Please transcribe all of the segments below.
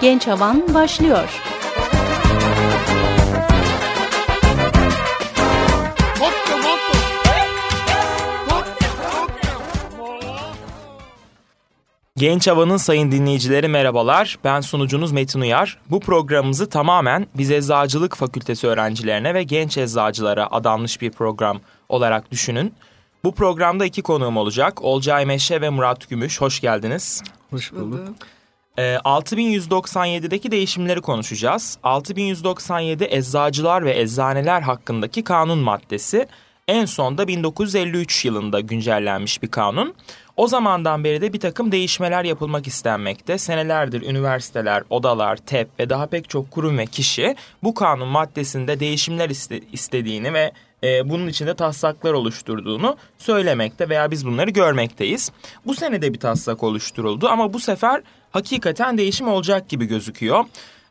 Genç Havan başlıyor. Genç Hava'nın sayın dinleyicileri merhabalar. Ben sunucunuz Metin Uyar. Bu programımızı tamamen biz Eczacılık Fakültesi öğrencilerine ve genç eczacılara adanmış bir program olarak düşünün. Bu programda iki konuğum olacak. Olcay Meşe ve Murat Gümüş. Hoş geldiniz. Hoş bulduk. E, 6197'deki değişimleri konuşacağız. 6197 eczacılar ve eczaneler hakkındaki kanun maddesi. En son da 1953 yılında güncellenmiş bir kanun. O zamandan beri de bir takım değişmeler yapılmak istenmekte. Senelerdir üniversiteler, odalar, TEP ve daha pek çok kurum ve kişi bu kanun maddesinde değişimler iste istediğini ve e, bunun içinde taslaklar oluşturduğunu söylemekte veya biz bunları görmekteyiz. Bu sene de bir taslak oluşturuldu ama bu sefer hakikaten değişim olacak gibi gözüküyor.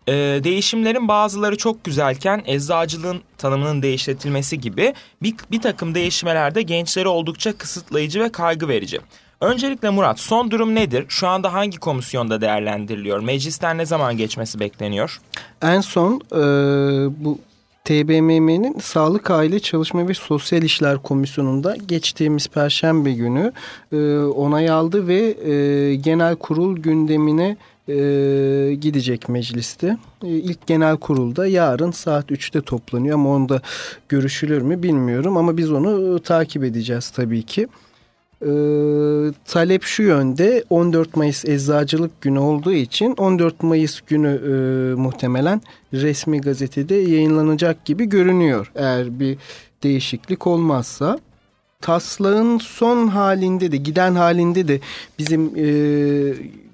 Ee, değişimlerin bazıları çok güzelken eczacılığın tanımının değiştirilmesi gibi bir, bir takım değişmelerde gençleri oldukça kısıtlayıcı ve kaygı verici. Öncelikle Murat son durum nedir? Şu anda hangi komisyonda değerlendiriliyor? Meclisten ne zaman geçmesi bekleniyor? En son e, bu TBMM'nin Sağlık Aile Çalışma ve Sosyal İşler Komisyonu'nda geçtiğimiz Perşembe günü e, onay aldı ve e, genel kurul gündemine e, gidecek mecliste. E, ilk genel kurulda yarın saat 3'te toplanıyor ama onda görüşülür mü bilmiyorum ama biz onu e, takip edeceğiz tabii ki. E, talep şu yönde 14 Mayıs Eczacılık Günü olduğu için 14 Mayıs günü e, muhtemelen resmi gazetede yayınlanacak gibi görünüyor. Eğer bir değişiklik olmazsa taslağın son halinde de giden halinde de bizim e,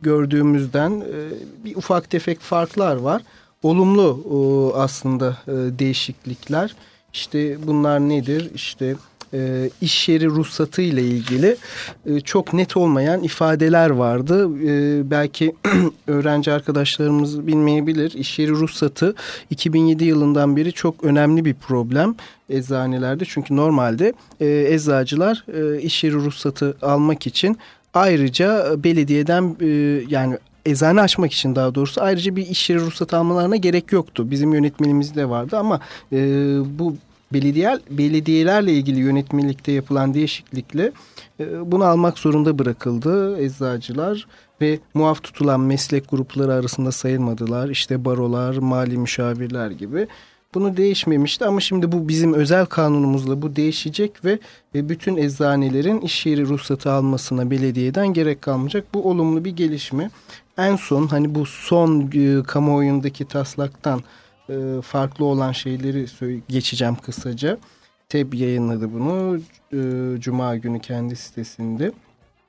gördüğümüzden e, bir ufak tefek farklar var. Olumlu e, aslında e, değişiklikler. İşte bunlar nedir? İşte e, iş yeri ruhsatı ile ilgili e, çok net olmayan ifadeler vardı. E, belki öğrenci arkadaşlarımız bilmeyebilir. İş yeri ruhsatı 2007 yılından beri çok önemli bir problem eczanelerde. Çünkü normalde e, eczacılar e, iş yeri ruhsatı almak için ayrıca belediyeden e, yani eczane açmak için daha doğrusu ayrıca bir iş yeri ruhsatı almalarına gerek yoktu. Bizim yönetmenimizde vardı ama e, bu belediye belediyelerle ilgili yönetmelikte yapılan değişiklikle e, bunu almak zorunda bırakıldı eczacılar ve muaf tutulan meslek grupları arasında sayılmadılar. İşte barolar, mali müşavirler gibi. Bunu değişmemişti ama şimdi bu bizim özel kanunumuzla bu değişecek ve bütün eczanelerin iş yeri ruhsatı almasına belediyeden gerek kalmayacak. Bu olumlu bir gelişme. En son hani bu son e, kamuoyundaki taslaktan e, farklı olan şeyleri geçeceğim kısaca. TEB yayınladı bunu e, Cuma günü kendi sitesinde.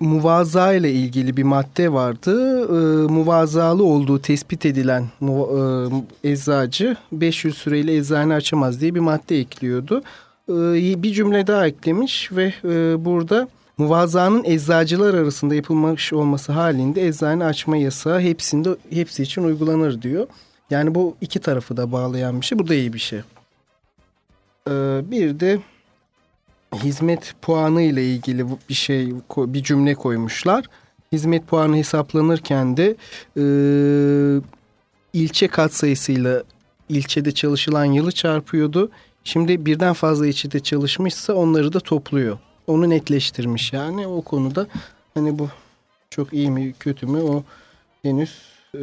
Muvaza ile ilgili bir madde vardı. E, muvazalı olduğu tespit edilen e, eczacı 500 süreyle eczane açamaz diye bir madde ekliyordu. E, bir cümle daha eklemiş ve e, burada muvazanın eczacılar arasında yapılmış olması halinde eczane açma yasağı hepsinde hepsi için uygulanır diyor. Yani bu iki tarafı da bağlayan bir şey. Bu da iyi bir şey. Ee, bir de hizmet puanı ile ilgili bir şey bir cümle koymuşlar. Hizmet puanı hesaplanırken de e, ilçe katsayısıyla ilçede çalışılan yılı çarpıyordu. Şimdi birden fazla ilçede çalışmışsa onları da topluyor. Onu netleştirmiş yani o konuda hani bu çok iyi mi kötü mü o henüz e,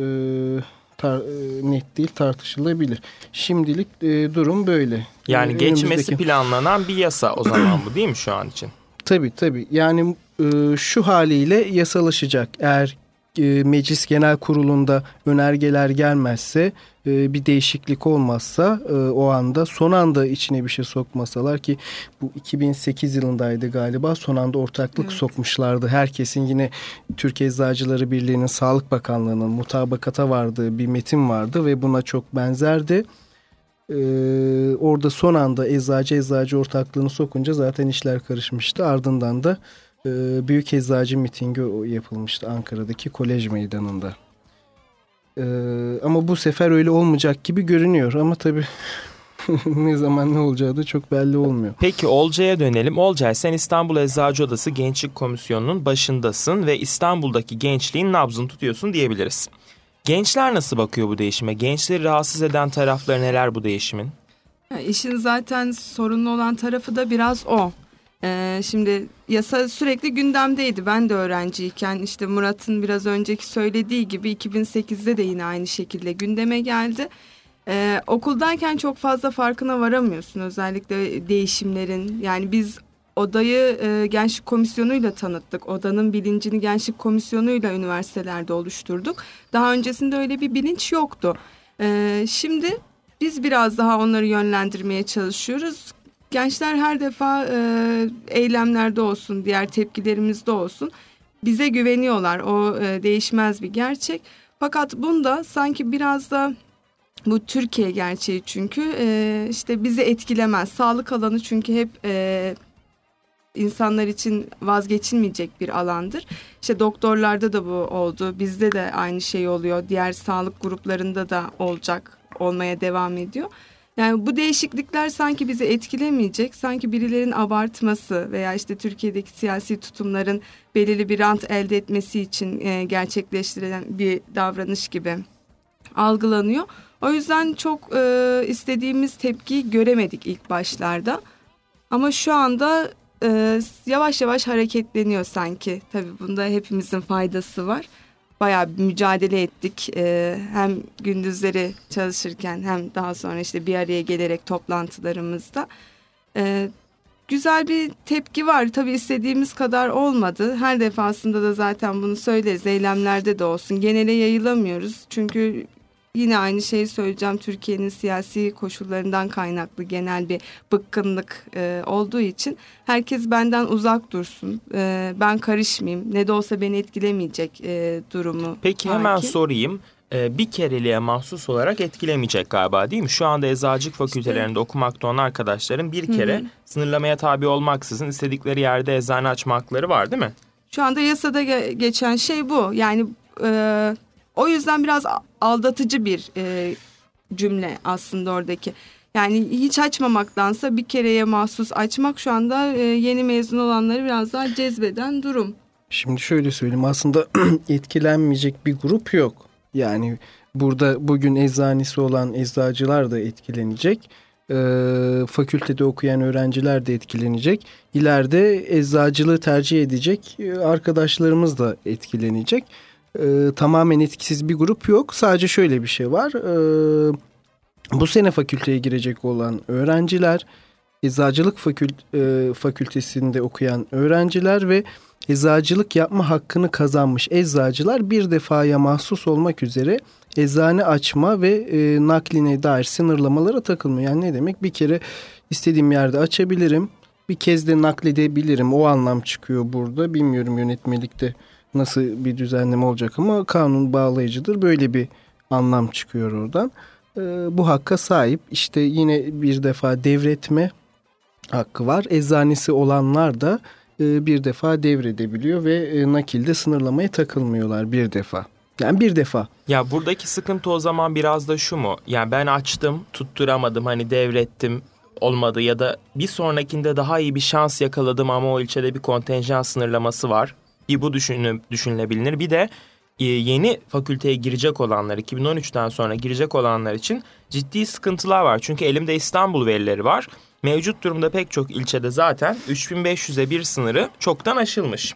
tar e, net değil tartışılabilir. Şimdilik e, durum böyle. Yani e, geçmesi önümüzdeki... planlanan bir yasa o zaman bu değil mi şu an için? Tabii tabii. Yani e, şu haliyle yasalaşacak. Eğer e, meclis genel kurulunda önergeler gelmezse e, bir değişiklik olmazsa e, o anda son anda içine bir şey sokmasalar ki bu 2008 yılındaydı galiba son anda ortaklık evet. sokmuşlardı. Herkesin yine Türkiye Eczacıları Birliği'nin Sağlık Bakanlığı'nın mutabakata vardığı bir metin vardı ve buna çok benzerdi. Ee, orada son anda eczacı eczacı ortaklığını sokunca zaten işler karışmıştı. Ardından da e, büyük eczacı mitingi yapılmıştı Ankara'daki kolej meydanında. Ee, ama bu sefer öyle olmayacak gibi görünüyor. Ama tabii ne zaman ne olacağı da çok belli olmuyor. Peki Olcay'a dönelim. Olcay sen İstanbul Eczacı Odası Gençlik Komisyonu'nun başındasın ve İstanbul'daki gençliğin nabzını tutuyorsun diyebiliriz. Gençler nasıl bakıyor bu değişime? Gençleri rahatsız eden tarafları neler bu değişimin? Yani işin zaten sorunlu olan tarafı da biraz o. Ee, şimdi yasa sürekli gündemdeydi. Ben de öğrenciyken işte Murat'ın biraz önceki söylediği gibi 2008'de de yine aynı şekilde gündeme geldi. Ee, okuldayken çok fazla farkına varamıyorsun özellikle değişimlerin. Yani biz odayı e, gençlik komisyonuyla tanıttık. Odanın bilincini gençlik komisyonuyla üniversitelerde oluşturduk. Daha öncesinde öyle bir bilinç yoktu. Ee, şimdi biz biraz daha onları yönlendirmeye çalışıyoruz. Gençler her defa e, eylemlerde olsun, diğer tepkilerimizde olsun bize güveniyorlar. O e, değişmez bir gerçek. Fakat bunda sanki biraz da bu Türkiye gerçeği çünkü e, işte bizi etkilemez. Sağlık alanı çünkü hep e, insanlar için vazgeçilmeyecek bir alandır. İşte doktorlarda da bu oldu. Bizde de aynı şey oluyor. Diğer sağlık gruplarında da olacak, olmaya devam ediyor. Yani bu değişiklikler sanki bizi etkilemeyecek. Sanki birilerin abartması veya işte Türkiye'deki siyasi tutumların belirli bir rant elde etmesi için e, gerçekleştirilen bir davranış gibi algılanıyor. O yüzden çok e, istediğimiz tepkiyi göremedik ilk başlarda. Ama şu anda e, yavaş yavaş hareketleniyor sanki. Tabii bunda hepimizin faydası var. Bayağı bir mücadele ettik. E, hem gündüzleri çalışırken hem daha sonra işte bir araya gelerek toplantılarımızda. E, güzel bir tepki var. Tabii istediğimiz kadar olmadı. Her defasında da zaten bunu söyleriz. Eylemlerde de olsun. Genele yayılamıyoruz. Çünkü Yine aynı şeyi söyleyeceğim. Türkiye'nin siyasi koşullarından kaynaklı genel bir bıkkınlık e, olduğu için herkes benden uzak dursun. E, ben karışmayayım. Ne de olsa beni etkilemeyecek e, durumu. Peki hakim. hemen sorayım. E, bir kereliğe mahsus olarak etkilemeyecek galiba değil mi? Şu anda eczacılık fakültelerinde işte, okumakta olan arkadaşların bir kere hı hı. sınırlamaya tabi olmaksızın istedikleri yerde eczane açma hakları var değil mi? Şu anda yasada geçen şey bu. Yani e, o yüzden biraz aldatıcı bir e, cümle aslında oradaki. Yani hiç açmamaktansa bir kereye mahsus açmak şu anda e, yeni mezun olanları biraz daha cezbeden durum. Şimdi şöyle söyleyeyim aslında etkilenmeyecek bir grup yok. Yani burada bugün eczanesi olan eczacılar da etkilenecek. E, fakültede okuyan öğrenciler de etkilenecek. İleride eczacılığı tercih edecek e, arkadaşlarımız da etkilenecek e, tamamen etkisiz bir grup yok. Sadece şöyle bir şey var. E, bu sene fakülteye girecek olan öğrenciler, eczacılık fakült, e, fakültesinde okuyan öğrenciler ve eczacılık yapma hakkını kazanmış eczacılar bir defaya mahsus olmak üzere eczane açma ve e, nakline dair sınırlamalara takılmıyor. Yani ne demek? Bir kere istediğim yerde açabilirim. Bir kez de nakledebilirim. O anlam çıkıyor burada. Bilmiyorum yönetmelikte nasıl bir düzenleme olacak ama kanun bağlayıcıdır. Böyle bir anlam çıkıyor oradan. E, bu hakka sahip işte yine bir defa devretme hakkı var. Eczanesi olanlar da e, bir defa devredebiliyor ve e, nakilde sınırlamaya takılmıyorlar bir defa. Yani bir defa. Ya buradaki sıkıntı o zaman biraz da şu mu? Yani ben açtım, tutturamadım, hani devrettim, olmadı ya da bir sonrakinde daha iyi bir şans yakaladım ama o ilçede bir kontenjan sınırlaması var. Bu düşünüp düşünülebilir. Bir de e, yeni fakülteye girecek olanlar 2013'ten sonra girecek olanlar için ciddi sıkıntılar var. Çünkü elimde İstanbul verileri var. Mevcut durumda pek çok ilçede zaten 3500'e bir sınırı çoktan aşılmış.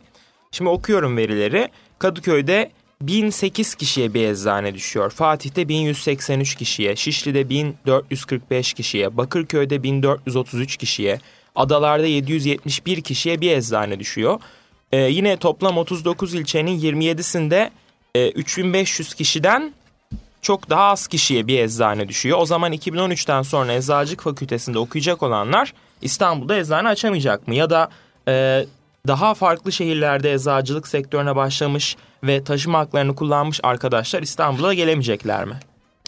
Şimdi okuyorum verileri. Kadıköy'de 1008 kişiye bir eczane düşüyor. Fatih'te 1183 kişiye, Şişli'de 1445 kişiye, Bakırköy'de 1433 kişiye, Adalar'da 771 kişiye bir eczane düşüyor. Ee, yine toplam 39 ilçenin 27'sinde e, 3500 kişiden çok daha az kişiye bir eczane düşüyor. O zaman 2013'ten sonra eczacılık fakültesinde okuyacak olanlar İstanbul'da eczane açamayacak mı? Ya da e, daha farklı şehirlerde eczacılık sektörüne başlamış ve taşıma haklarını kullanmış arkadaşlar İstanbul'a gelemeyecekler mi?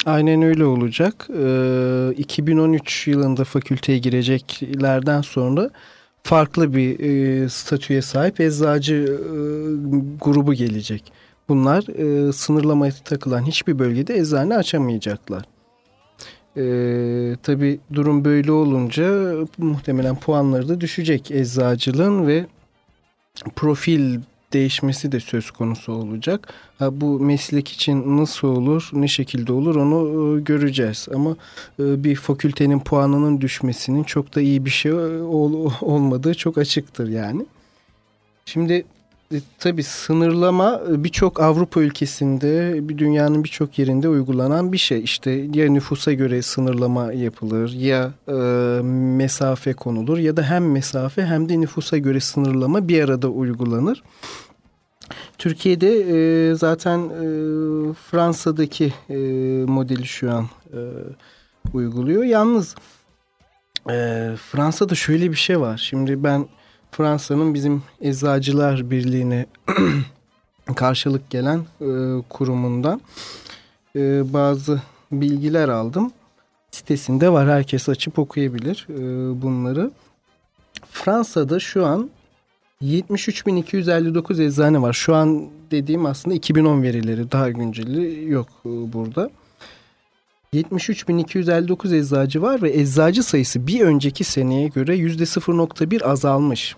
Aynen öyle olacak. Ee, 2013 yılında fakülteye gireceklerden sonra farklı bir e, statüye sahip eczacı e, grubu gelecek. Bunlar e, sınırlamaya takılan hiçbir bölgede eczane açamayacaklar. E, Tabi durum böyle olunca muhtemelen puanları da düşecek eczacılığın ve profil değişmesi de söz konusu olacak. Ha, bu meslek için nasıl olur, ne şekilde olur onu e, göreceğiz. Ama e, bir fakültenin puanının düşmesinin çok da iyi bir şey ol, olmadığı çok açıktır yani. Şimdi e, tabii sınırlama e, birçok Avrupa ülkesinde, bir dünyanın birçok yerinde uygulanan bir şey. İşte ya nüfusa göre sınırlama yapılır ya e, mesafe konulur ya da hem mesafe hem de nüfusa göre sınırlama bir arada uygulanır. Türkiye'de e, zaten e, Fransa'daki e, modeli şu an e, uyguluyor. Yalnız e, Fransa'da şöyle bir şey var. Şimdi ben Fransa'nın bizim Eczacılar Birliği'ne karşılık gelen e, kurumundan e, bazı bilgiler aldım. Sitesinde var herkes açıp okuyabilir e, bunları. Fransa'da şu an 73.259 eczane var. Şu an dediğim aslında 2010 verileri daha günceli yok e, burada. 73.259 eczacı var ve eczacı sayısı bir önceki seneye göre %0.1 azalmış.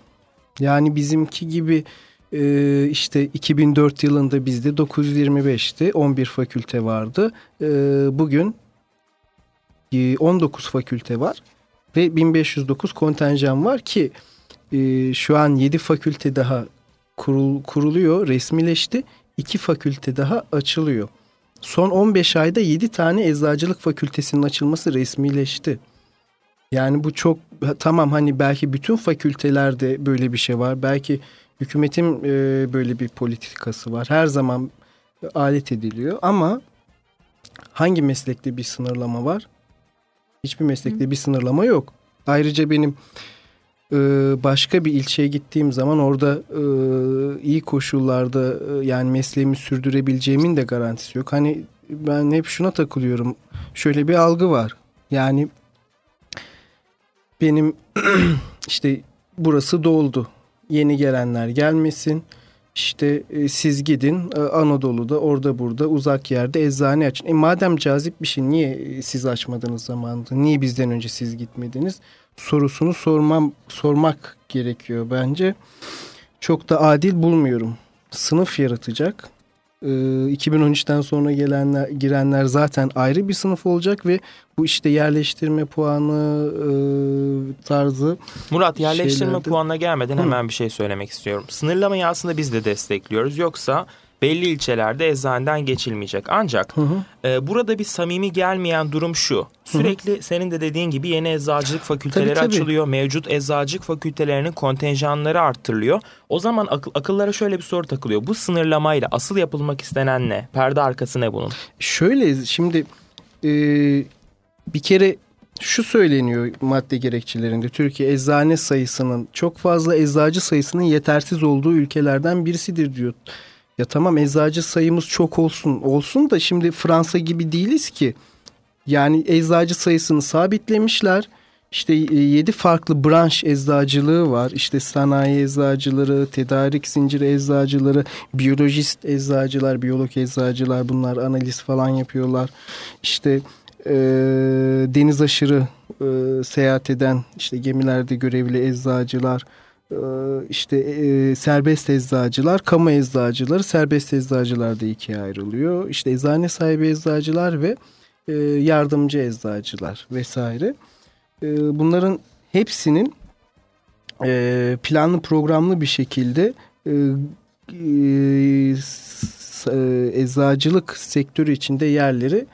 Yani bizimki gibi e, işte 2004 yılında bizde 925'ti 11 fakülte vardı. E, bugün 19 fakülte var ve 1509 kontenjan var ki şu an 7 fakülte daha kurul, kuruluyor resmileşti. 2 fakülte daha açılıyor. Son 15 ayda 7 tane eczacılık fakültesinin açılması resmileşti. Yani bu çok tamam hani belki bütün fakültelerde böyle bir şey var. Belki hükümetin e, böyle bir politikası var. Her zaman alet ediliyor ama hangi meslekte bir sınırlama var? Hiçbir meslekte bir sınırlama yok. Ayrıca benim e, başka bir ilçeye gittiğim zaman orada e, iyi koşullarda e, yani mesleğimi sürdürebileceğimin de garantisi yok. Hani ben hep şuna takılıyorum. Şöyle bir algı var. Yani benim işte burası doldu. Yeni gelenler gelmesin. İşte e, siz gidin e, Anadolu'da orada burada uzak yerde eczane açın. E madem cazip bir şey niye e, siz açmadınız zamanında? Niye bizden önce siz gitmediniz? Sorusunu sormam sormak gerekiyor bence. Çok da adil bulmuyorum. Sınıf yaratacak 2013'ten ee, sonra gelenler girenler zaten ayrı bir sınıf olacak ve bu işte yerleştirme puanı e, tarzı Murat yerleştirme şeylerde... puanına gelmeden Hı. hemen bir şey söylemek istiyorum. Sınırlamayı aslında biz de destekliyoruz. Yoksa belli ilçelerde eczaneden geçilmeyecek. Ancak hı hı. E, burada bir samimi gelmeyen durum şu. Sürekli hı hı. senin de dediğin gibi yeni eczacılık fakülteleri tabii, tabii. açılıyor. Mevcut eczacılık fakültelerinin kontenjanları arttırılıyor. O zaman akıl, akıllara şöyle bir soru takılıyor. Bu sınırlamayla asıl yapılmak istenen ne? Perde arkası ne bunun? Şöyle şimdi e, bir kere şu söyleniyor madde gerekçelerinde. Türkiye eczane sayısının çok fazla eczacı sayısının yetersiz olduğu ülkelerden birisidir diyor. Ya tamam eczacı sayımız çok olsun. Olsun da şimdi Fransa gibi değiliz ki. Yani eczacı sayısını sabitlemişler. İşte e, yedi farklı branş eczacılığı var. İşte sanayi eczacıları, tedarik zinciri eczacıları, biyolojist eczacılar, biyolog eczacılar bunlar analiz falan yapıyorlar. İşte e, deniz aşırı e, seyahat eden işte gemilerde görevli eczacılar, işte e, serbest eczacılar, kamu eczacıları, serbest eczacılar da ikiye ayrılıyor. İşte eczane sahibi eczacılar ve e, yardımcı eczacılar vesaire. E, bunların hepsinin e, planlı programlı bir şekilde e, eczacılık sektörü içinde yerleri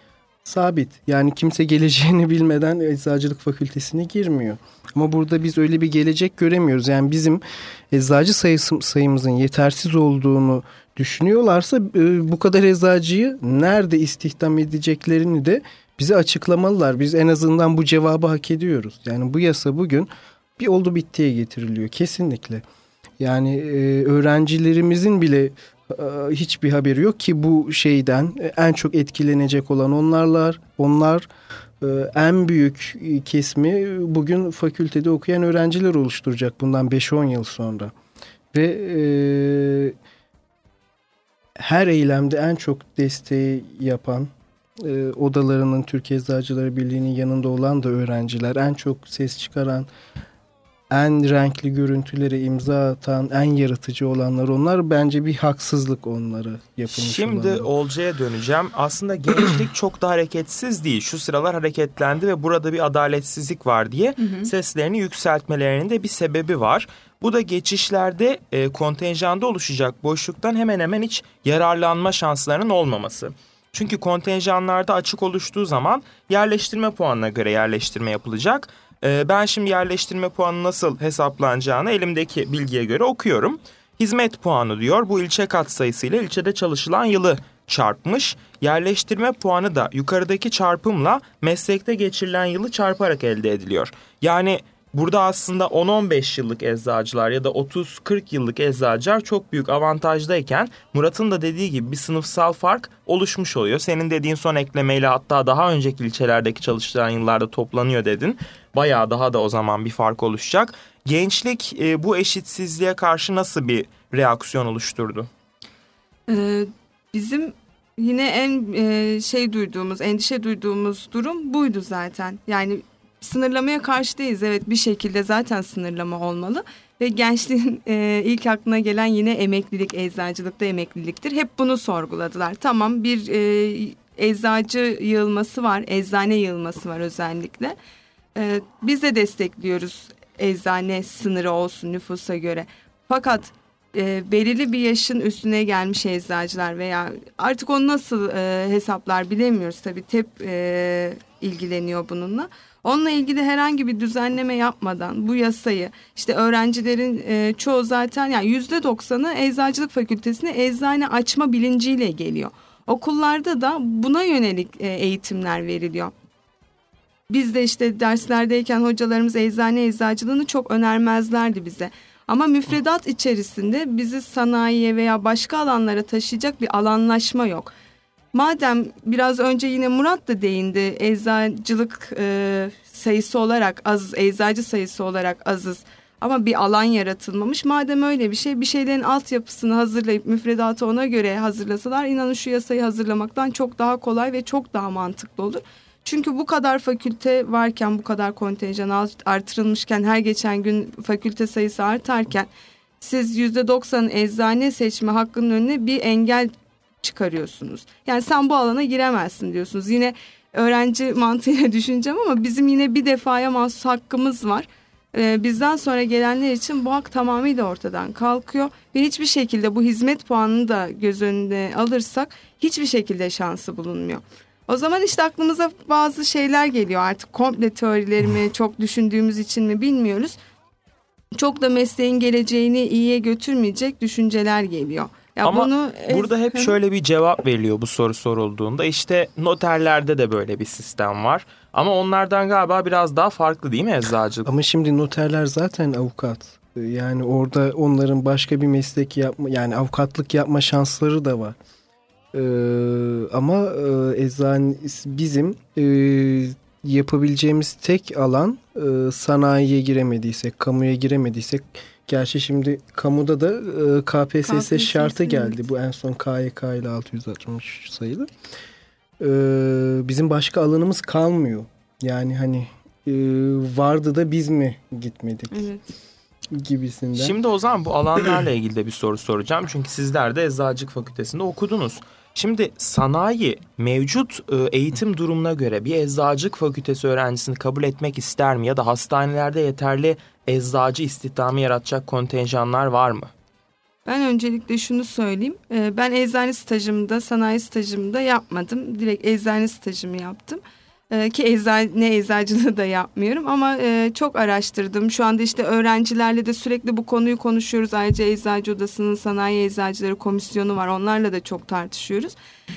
sabit. Yani kimse geleceğini bilmeden eczacılık fakültesine girmiyor. Ama burada biz öyle bir gelecek göremiyoruz. Yani bizim eczacı sayısı, sayımızın yetersiz olduğunu düşünüyorlarsa e, bu kadar eczacıyı nerede istihdam edeceklerini de bize açıklamalılar. Biz en azından bu cevabı hak ediyoruz. Yani bu yasa bugün bir oldu bittiye getiriliyor kesinlikle. Yani e, öğrencilerimizin bile e, hiçbir haberi yok ki bu şeyden en çok etkilenecek olan onlarlar. Onlar e, en büyük kesimi bugün fakültede okuyan öğrenciler oluşturacak bundan 5-10 yıl sonra. Ve e, her eylemde en çok desteği yapan e, odalarının Türkiye Eczacıları Birliği'nin yanında olan da öğrenciler en çok ses çıkaran en renkli görüntülere imza atan, en yaratıcı olanlar onlar. Bence bir haksızlık onları yapılmış Şimdi olanlara. Olcay'a döneceğim. Aslında gençlik çok da hareketsiz değil. Şu sıralar hareketlendi ve burada bir adaletsizlik var diye hı hı. seslerini yükseltmelerinin de bir sebebi var. Bu da geçişlerde e, kontenjanda oluşacak boşluktan hemen hemen hiç yararlanma şanslarının olmaması. Çünkü kontenjanlarda açık oluştuğu zaman yerleştirme puanına göre yerleştirme yapılacak. E, ben şimdi yerleştirme puanı nasıl hesaplanacağını elimdeki bilgiye göre okuyorum. Hizmet puanı diyor bu ilçe katsayısıyla ilçede çalışılan yılı çarpmış. Yerleştirme puanı da yukarıdaki çarpımla meslekte geçirilen yılı çarparak elde ediliyor. Yani Burada aslında 10-15 yıllık eczacılar ya da 30-40 yıllık eczacılar çok büyük avantajdayken Murat'ın da dediği gibi bir sınıfsal fark oluşmuş oluyor. Senin dediğin son eklemeyle hatta daha önceki ilçelerdeki çalıştıran yıllarda toplanıyor dedin. Bayağı daha da o zaman bir fark oluşacak. Gençlik e, bu eşitsizliğe karşı nasıl bir reaksiyon oluşturdu? Ee, bizim yine en e, şey duyduğumuz, endişe duyduğumuz durum buydu zaten. Yani sınırlamaya karşı değiliz. Evet bir şekilde zaten sınırlama olmalı. Ve gençliğin e, ilk aklına gelen yine emeklilik, eczacılıkta emekliliktir. Hep bunu sorguladılar. Tamam bir e, eczacı yığılması var, eczane yığılması var özellikle. E, biz de destekliyoruz eczane sınırı olsun nüfusa göre. Fakat e, belirli bir yaşın üstüne gelmiş eczacılar veya artık onu nasıl e, hesaplar bilemiyoruz. Tabii TEP e, ilgileniyor bununla. Onunla ilgili herhangi bir düzenleme yapmadan bu yasayı işte öğrencilerin e, çoğu zaten yani yüzde doksanı eczacılık fakültesine eczane açma bilinciyle geliyor. Okullarda da buna yönelik e, eğitimler veriliyor. Biz de işte derslerdeyken hocalarımız eczane eczacılığını çok önermezlerdi bize. Ama müfredat içerisinde bizi sanayiye veya başka alanlara taşıyacak bir alanlaşma yok. Madem biraz önce yine Murat da değindi eczacılık e, sayısı olarak az, eczacı sayısı olarak azız ama bir alan yaratılmamış. Madem öyle bir şey bir şeylerin altyapısını hazırlayıp müfredatı ona göre hazırlasalar inanın şu yasayı hazırlamaktan çok daha kolay ve çok daha mantıklı olur. Çünkü bu kadar fakülte varken bu kadar kontenjan artırılmışken her geçen gün fakülte sayısı artarken siz yüzde doksan eczane seçme hakkının önüne bir engel çıkarıyorsunuz. Yani sen bu alana giremezsin diyorsunuz. Yine öğrenci mantığıyla düşüneceğim ama bizim yine bir defaya mahsus hakkımız var. Ee, bizden sonra gelenler için bu hak tamamıyla ortadan kalkıyor ve hiçbir şekilde bu hizmet puanını da göz önünde alırsak hiçbir şekilde şansı bulunmuyor. O zaman işte aklımıza bazı şeyler geliyor artık komple teorilerimi çok düşündüğümüz için mi bilmiyoruz. Çok da mesleğin geleceğini iyiye götürmeyecek düşünceler geliyor. Ya Ama bunu burada hep şöyle bir cevap veriliyor bu soru sorulduğunda. İşte noterlerde de böyle bir sistem var. Ama onlardan galiba biraz daha farklı değil mi eczacılık? Ama şimdi noterler zaten avukat. Yani orada onların başka bir meslek yapma yani avukatlık yapma şansları da var. Ee, ama e, eczane bizim e, yapabileceğimiz tek alan e, sanayiye giremediysek, kamuya giremediysek Gerçi şimdi kamuda da e, KPSS, KPSS şartı geldi. Evet. Bu en son KYK ile 660 sayılı. E, bizim başka alanımız kalmıyor. Yani hani e, vardı da biz mi gitmedik? Evet gibisinden. Şimdi o zaman bu alanlarla ilgili de bir soru soracağım. Çünkü sizler de Eczacılık Fakültesi'nde okudunuz. Şimdi sanayi mevcut eğitim durumuna göre bir eczacılık fakültesi öğrencisini kabul etmek ister mi? Ya da hastanelerde yeterli eczacı istihdamı yaratacak kontenjanlar var mı? Ben öncelikle şunu söyleyeyim. E, ben eczane stajımda, sanayi stajımda yapmadım. Direkt eczane stajımı yaptım. Ee, ki eczane eczacılığı da yapmıyorum ama e, çok araştırdım. Şu anda işte öğrencilerle de sürekli bu konuyu konuşuyoruz. Ayrıca Eczacı Odası'nın Sanayi Eczacıları Komisyonu var. Onlarla da çok tartışıyoruz.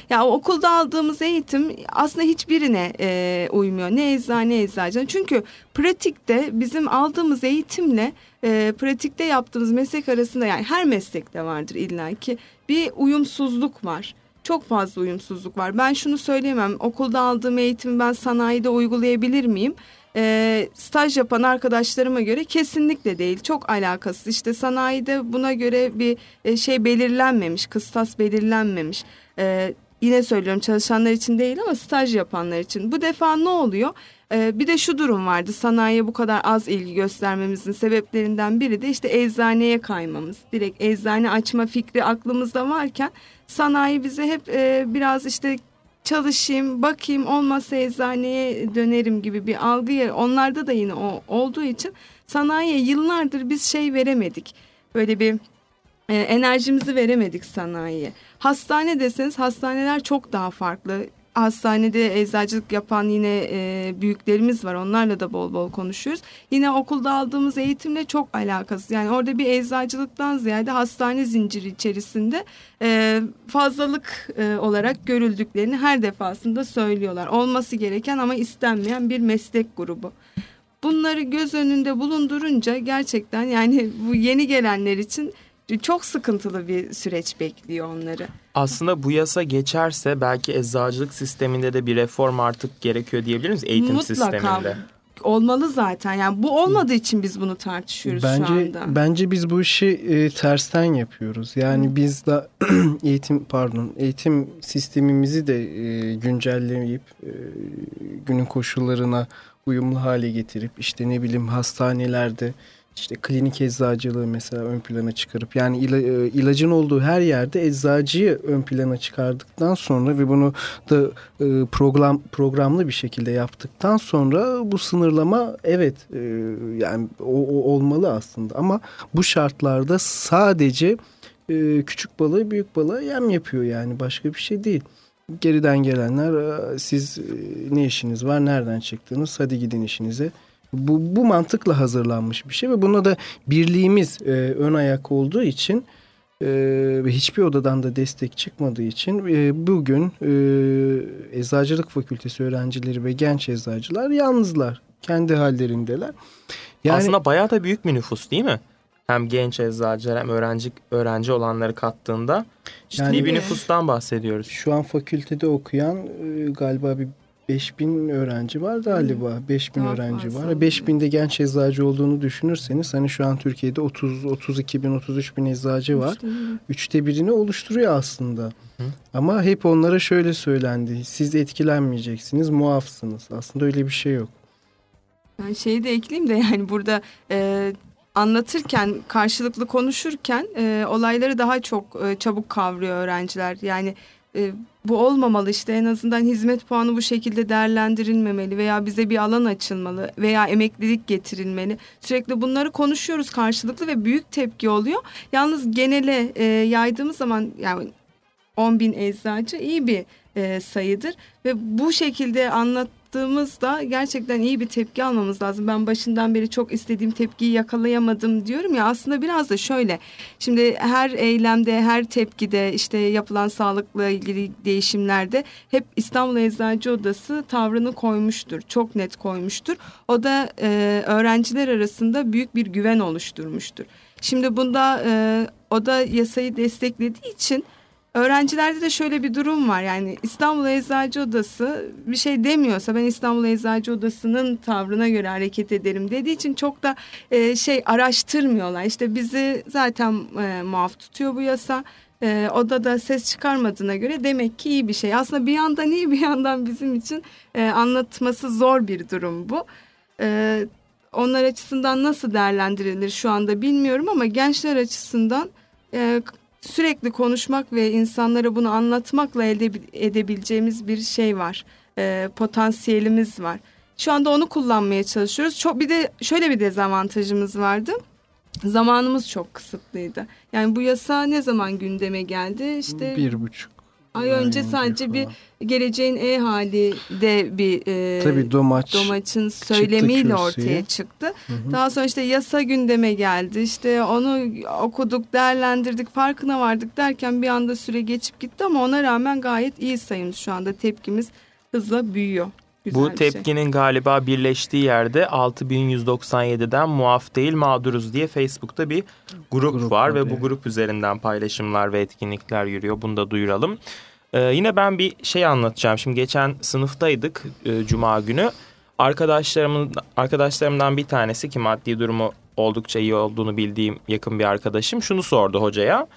Ya okulda aldığımız eğitim aslında hiçbirine e, uymuyor. Ne eczane ne eczacı. Çünkü pratikte bizim aldığımız eğitimle e, pratikte yaptığımız meslek arasında yani her meslekte vardır illaki bir uyumsuzluk var çok fazla uyumsuzluk var. Ben şunu söyleyemem. Okulda aldığım eğitimi ben sanayide uygulayabilir miyim? E, staj yapan arkadaşlarıma göre kesinlikle değil. Çok alakasız. İşte sanayide buna göre bir e, şey belirlenmemiş, kıstas belirlenmemiş. E, yine söylüyorum çalışanlar için değil ama staj yapanlar için. Bu defa ne oluyor? Ee, bir de şu durum vardı sanayiye bu kadar az ilgi göstermemizin sebeplerinden biri de işte eczaneye kaymamız. Direkt eczane açma fikri aklımızda varken sanayi bize hep e, biraz işte çalışayım, bakayım olmazsa eczaneye dönerim gibi bir algı yer. Onlarda da yine o olduğu için sanayiye yıllardır biz şey veremedik. Böyle bir e, enerjimizi veremedik sanayiye. Hastane deseniz hastaneler çok daha farklı. Hastanede eczacılık yapan yine e, büyüklerimiz var. Onlarla da bol bol konuşuyoruz. Yine okulda aldığımız eğitimle çok alakası. Yani orada bir eczacılıktan ziyade hastane zinciri içerisinde e, fazlalık e, olarak görüldüklerini her defasında söylüyorlar. Olması gereken ama istenmeyen bir meslek grubu. Bunları göz önünde bulundurunca gerçekten yani bu yeni gelenler için çok sıkıntılı bir süreç bekliyor onları. Aslında bu yasa geçerse belki eczacılık sisteminde de bir reform artık gerekiyor diyebilir miyiz eğitim Mutlaka. sisteminde? Olmalı zaten. Yani bu olmadığı için biz bunu tartışıyoruz bence, şu anda. Bence biz bu işi e, tersten yapıyoruz. Yani Hı. biz de eğitim pardon eğitim sistemimizi de e, güncelleyip e, günün koşullarına uyumlu hale getirip işte ne bileyim hastanelerde işte klinik eczacılığı mesela ön plana çıkarıp yani ila, e, ilacın olduğu her yerde eczacıyı ön plana çıkardıktan sonra ve bunu da e, program programlı bir şekilde yaptıktan sonra bu sınırlama evet e, yani o, o olmalı aslında. Ama bu şartlarda sadece küçük balığı büyük balığı yem yapıyor yani başka bir şey değil. Geriden gelenler siz ne işiniz var? Nereden çıktınız? Hadi gidin işinize bu, bu mantıkla hazırlanmış bir şey ve buna da birliğimiz e, ön ayak olduğu için e, ve hiçbir odadan da destek çıkmadığı için e, bugün e, Eczacılık Fakültesi öğrencileri ve genç eczacılar yalnızlar. Kendi hallerindeler. Yani, Aslında bayağı da büyük bir nüfus değil mi? Hem genç eczacılar hem öğrenci öğrenci olanları kattığında ciddi yani, bir nüfustan bahsediyoruz. Şu an fakültede okuyan e, galiba bir 5000 öğrenci var galiba. 5000 öğrenci var. 5000'de genç eczacı olduğunu düşünürseniz hani şu an Türkiye'de 30 32 bin 33 bin eczacı var. Üçte, Üçte birini oluşturuyor aslında. Hı. Ama hep onlara şöyle söylendi. Siz etkilenmeyeceksiniz, muafsınız. Aslında öyle bir şey yok. Ben şeyi de ekleyeyim de yani burada e, anlatırken, karşılıklı konuşurken e, olayları daha çok e, çabuk kavruyor öğrenciler. Yani e, bu olmamalı işte en azından hizmet puanı bu şekilde değerlendirilmemeli veya bize bir alan açılmalı veya emeklilik getirilmeli. Sürekli bunları konuşuyoruz karşılıklı ve büyük tepki oluyor. Yalnız genele e, yaydığımız zaman yani 10 bin eczacı iyi bir e, sayıdır ve bu şekilde anlat yaptığımızda gerçekten iyi bir tepki almamız lazım. Ben başından beri çok istediğim tepkiyi yakalayamadım diyorum ya aslında biraz da şöyle. Şimdi her eylemde, her tepkide işte yapılan sağlıkla ilgili değişimlerde hep İstanbul Eczacı Odası tavrını koymuştur. Çok net koymuştur. O da e, öğrenciler arasında büyük bir güven oluşturmuştur. Şimdi bunda e, o da yasayı desteklediği için Öğrencilerde de şöyle bir durum var yani İstanbul Eczacı Odası bir şey demiyorsa ben İstanbul Eczacı Odası'nın tavrına göre hareket ederim dediği için çok da e, şey araştırmıyorlar. İşte bizi zaten e, muaf tutuyor bu yasa. E, odada ses çıkarmadığına göre demek ki iyi bir şey. Aslında bir yandan iyi bir yandan bizim için e, anlatması zor bir durum bu. E, onlar açısından nasıl değerlendirilir şu anda bilmiyorum ama gençler açısından e, sürekli konuşmak ve insanlara bunu anlatmakla elde edebileceğimiz bir şey var. E, potansiyelimiz var. Şu anda onu kullanmaya çalışıyoruz. Çok bir de şöyle bir dezavantajımız vardı. Zamanımız çok kısıtlıydı. Yani bu yasa ne zaman gündeme geldi? İşte bir buçuk ay önce sadece bir geleceğin e hali de bir e, Tabii domaç, domaçın söylemiyle ortaya çıktı. Hı hı. Daha sonra işte yasa gündeme geldi. İşte onu okuduk, değerlendirdik, farkına vardık derken bir anda süre geçip gitti ama ona rağmen gayet iyi sayımız şu anda tepkimiz hızla büyüyor. Güzel Bu şey. tepkinin şey. galiba birleştiği yerde 6197'den muaf değil mağduruz diye Facebook'ta bir grup, grup var ve bu grup üzerinden paylaşımlar ve etkinlikler yürüyor. Bunu da duyuralım. Ee, yine ben bir şey anlatacağım. Şimdi geçen sınıftaydık e, Cuma günü. Arkadaşlarımın arkadaşlarımdan bir tanesi ki maddi durumu oldukça iyi olduğunu bildiğim yakın bir arkadaşım şunu sordu hocaya.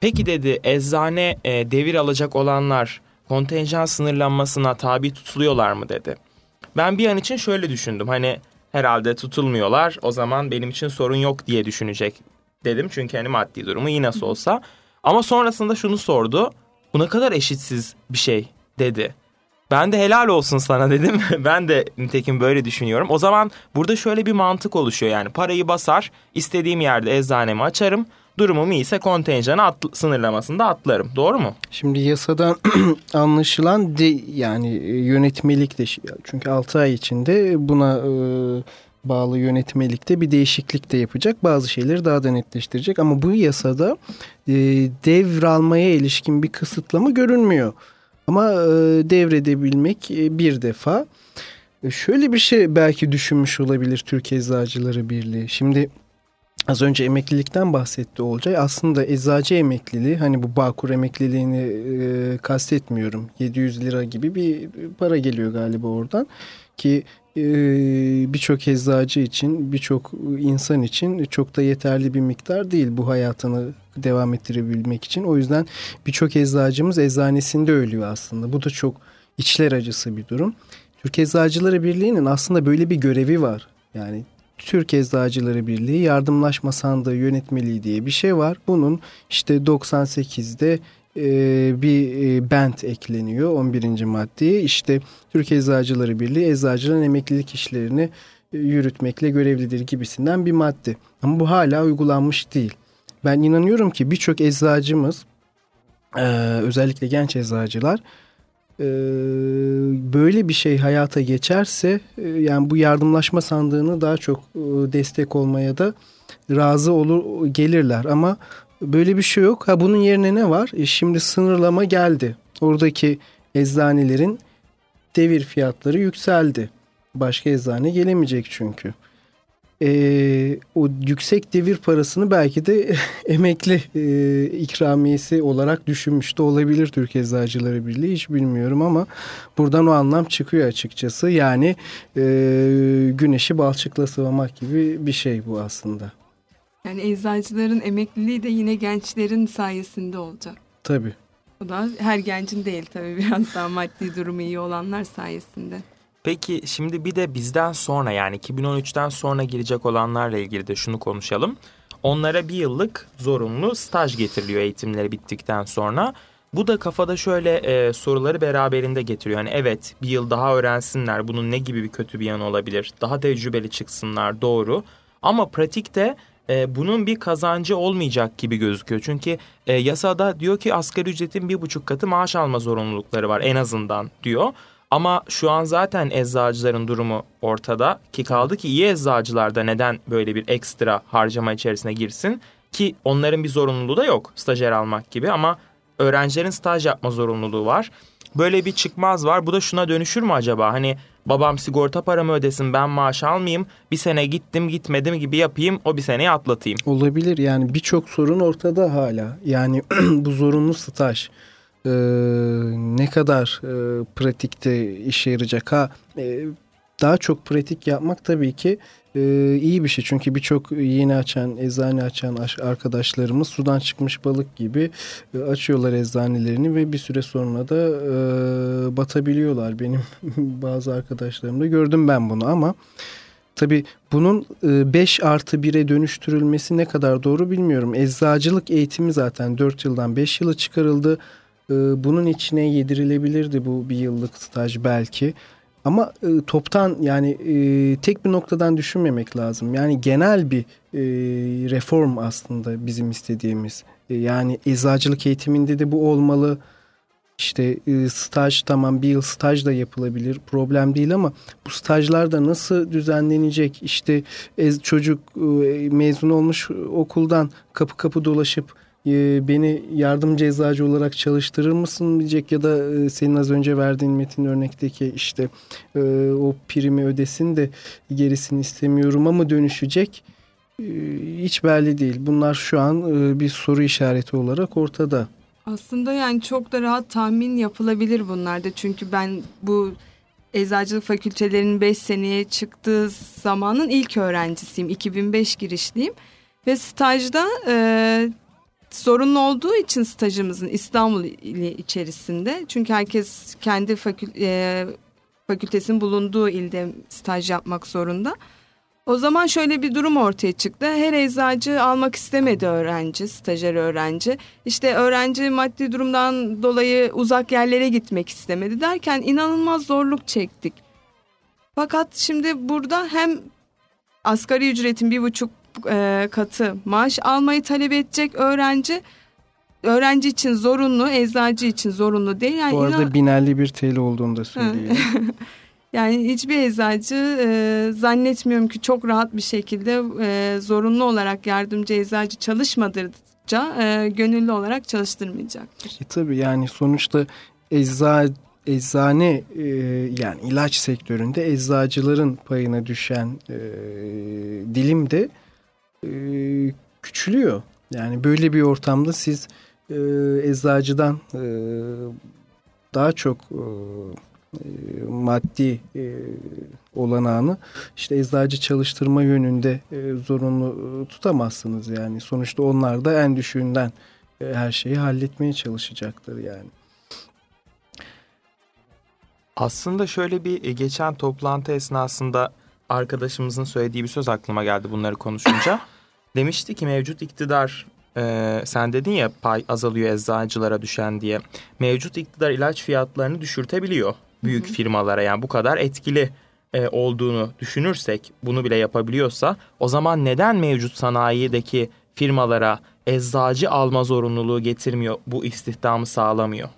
Peki dedi eczane e, devir alacak olanlar kontenjan sınırlanmasına tabi tutuluyorlar mı dedi. ben bir an için şöyle düşündüm. Hani herhalde tutulmuyorlar o zaman benim için sorun yok diye düşünecek dedim. Çünkü hani maddi durumu iyi nasıl olsa. Ama sonrasında şunu sordu. Bu ne kadar eşitsiz bir şey dedi. Ben de helal olsun sana dedim. ben de nitekim böyle düşünüyorum. O zaman burada şöyle bir mantık oluşuyor yani. Parayı basar, istediğim yerde eczanemi açarım. Durumum iyiyse kontenjanı at, sınırlamasında atlarım. Doğru mu? Şimdi yasadan anlaşılan de, yani e, yönetmelik de çünkü 6 ay içinde buna e, bağlı yönetmelikte bir değişiklik de yapacak. Bazı şeyleri daha da netleştirecek ama bu yasada e, devralmaya ilişkin bir kısıtlama görünmüyor. Ama e, devredebilmek e, bir defa. E, şöyle bir şey belki düşünmüş olabilir Türk Eczacıları Birliği. Şimdi az önce emeklilikten bahsetti Olcay. Aslında eczacı emekliliği hani bu Bağkur emekliliğini e, kastetmiyorum. 700 lira gibi bir para geliyor galiba oradan. Ki e, birçok eczacı için birçok insan için çok da yeterli bir miktar değil bu hayatını devam ettirebilmek için. O yüzden birçok eczacımız eczanesinde ölüyor aslında. Bu da çok içler acısı bir durum. Türk Eczacıları Birliği'nin aslında böyle bir görevi var. Yani Türk Eczacıları Birliği yardımlaşma sandığı yönetmeliği diye bir şey var. Bunun işte 98'de e, bir e, bent ekleniyor 11. maddeye. İşte Türk Eczacıları Birliği eczacıların emeklilik işlerini e, yürütmekle görevlidir gibisinden bir madde. Ama bu hala uygulanmış değil. Ben inanıyorum ki birçok eczacımız e, özellikle genç eczacılar e, böyle bir şey hayata geçerse e, yani bu yardımlaşma sandığını daha çok e, destek olmaya da razı olur gelirler ama böyle bir şey yok. Ha bunun yerine ne var? E, şimdi sınırlama geldi. Oradaki eczanelerin devir fiyatları yükseldi. Başka eczane gelemeyecek çünkü e, o yüksek devir parasını belki de emekli e, ikramiyesi olarak düşünmüş de olabilir Türk Eczacıları Birliği hiç bilmiyorum ama buradan o anlam çıkıyor açıkçası. Yani e, güneşi balçıkla sıvamak gibi bir şey bu aslında. Yani eczacıların emekliliği de yine gençlerin sayesinde olacak. Tabii. O da her gencin değil tabii biraz daha maddi durumu iyi olanlar sayesinde. Peki şimdi bir de bizden sonra yani 2013'ten sonra girecek olanlarla ilgili de şunu konuşalım. Onlara bir yıllık zorunlu staj getiriliyor eğitimleri bittikten sonra. Bu da kafada şöyle e, soruları beraberinde getiriyor. Yani evet bir yıl daha öğrensinler bunun ne gibi bir kötü bir yanı olabilir. Daha tecrübeli çıksınlar doğru. Ama pratikte e, bunun bir kazancı olmayacak gibi gözüküyor. Çünkü e, yasada diyor ki asgari ücretin bir buçuk katı maaş alma zorunlulukları var en azından diyor. Ama şu an zaten eczacıların durumu ortada ki kaldı ki iyi eczacılar da neden böyle bir ekstra harcama içerisine girsin ki onların bir zorunluluğu da yok stajyer almak gibi ama öğrencilerin staj yapma zorunluluğu var. Böyle bir çıkmaz var. Bu da şuna dönüşür mü acaba? Hani babam sigorta paramı ödesin ben maaş almayayım. Bir sene gittim gitmedim gibi yapayım o bir seneyi atlatayım. Olabilir yani birçok sorun ortada hala. Yani bu zorunlu staj e, ne kadar e, pratikte işe yarayacak ha e, daha çok pratik yapmak tabii ki e, iyi bir şey çünkü birçok yeni açan eczane açan arkadaşlarımız sudan çıkmış balık gibi e, açıyorlar eczanelerini ve bir süre sonra da e, batabiliyorlar benim bazı arkadaşlarımda gördüm ben bunu ama Tabi bunun 5 artı 1'e dönüştürülmesi ne kadar doğru bilmiyorum. Eczacılık eğitimi zaten 4 yıldan 5 yıla çıkarıldı. Ee, bunun içine yedirilebilirdi bu bir yıllık staj belki. Ama e, toptan yani e, tek bir noktadan düşünmemek lazım. Yani genel bir e, reform aslında bizim istediğimiz. E, yani eczacılık eğitiminde de bu olmalı. İşte e, staj tamam bir yıl staj da yapılabilir problem değil ama bu stajlar da nasıl düzenlenecek? İşte ez, çocuk e, mezun olmuş okuldan kapı kapı dolaşıp ee, beni yardımcı eczacı olarak çalıştırır mısın diyecek ya da e, senin az önce verdiğin metin örnekteki işte e, o primi ödesin de gerisini istemiyorum ama dönüşecek ee, hiç belli değil. Bunlar şu an e, bir soru işareti olarak ortada. Aslında yani çok da rahat tahmin yapılabilir bunlarda. Çünkü ben bu eczacılık fakültelerinin 5 seneye çıktığı zamanın ilk öğrencisiyim. 2005 girişliyim. Ve stajda e, sorunlu olduğu için stajımızın İstanbul ili içerisinde çünkü herkes kendi fakül e, fakültesinin bulunduğu ilde staj yapmak zorunda. O zaman şöyle bir durum ortaya çıktı. Her eczacı almak istemedi öğrenci, stajyer öğrenci. İşte öğrenci maddi durumdan dolayı uzak yerlere gitmek istemedi derken inanılmaz zorluk çektik. Fakat şimdi burada hem asgari ücretin bir buçuk e, katı maaş almayı talep edecek öğrenci öğrenci için zorunlu, eczacı için zorunlu değil. Yani Bu arada inan... 1051 TL olduğunu da söyleyeyim. yani hiçbir eczacı e, zannetmiyorum ki çok rahat bir şekilde e, zorunlu olarak yardımcı eczacı çalışmadırca e, gönüllü olarak çalıştırmayacaktır. E, tabii yani sonuçta eczacı eczane e, yani ilaç sektöründe eczacıların payına düşen e, dilim de e, küçülüyor. Yani böyle bir ortamda siz e, eczacıdan e, daha çok e, maddi e, olanağını işte eczacı çalıştırma yönünde e, zorunlu tutamazsınız yani. Sonuçta onlar da en düşüğünden e, her şeyi halletmeye çalışacaktır yani. Aslında şöyle bir e, geçen toplantı esnasında arkadaşımızın söylediği bir söz aklıma geldi bunları konuşunca. Demişti ki mevcut iktidar e, sen dedin ya pay azalıyor eczacılara düşen diye. Mevcut iktidar ilaç fiyatlarını düşürtebiliyor büyük hı hı. firmalara yani bu kadar etkili e, olduğunu düşünürsek bunu bile yapabiliyorsa o zaman neden mevcut sanayideki firmalara eczacı alma zorunluluğu getirmiyor bu istihdamı sağlamıyor?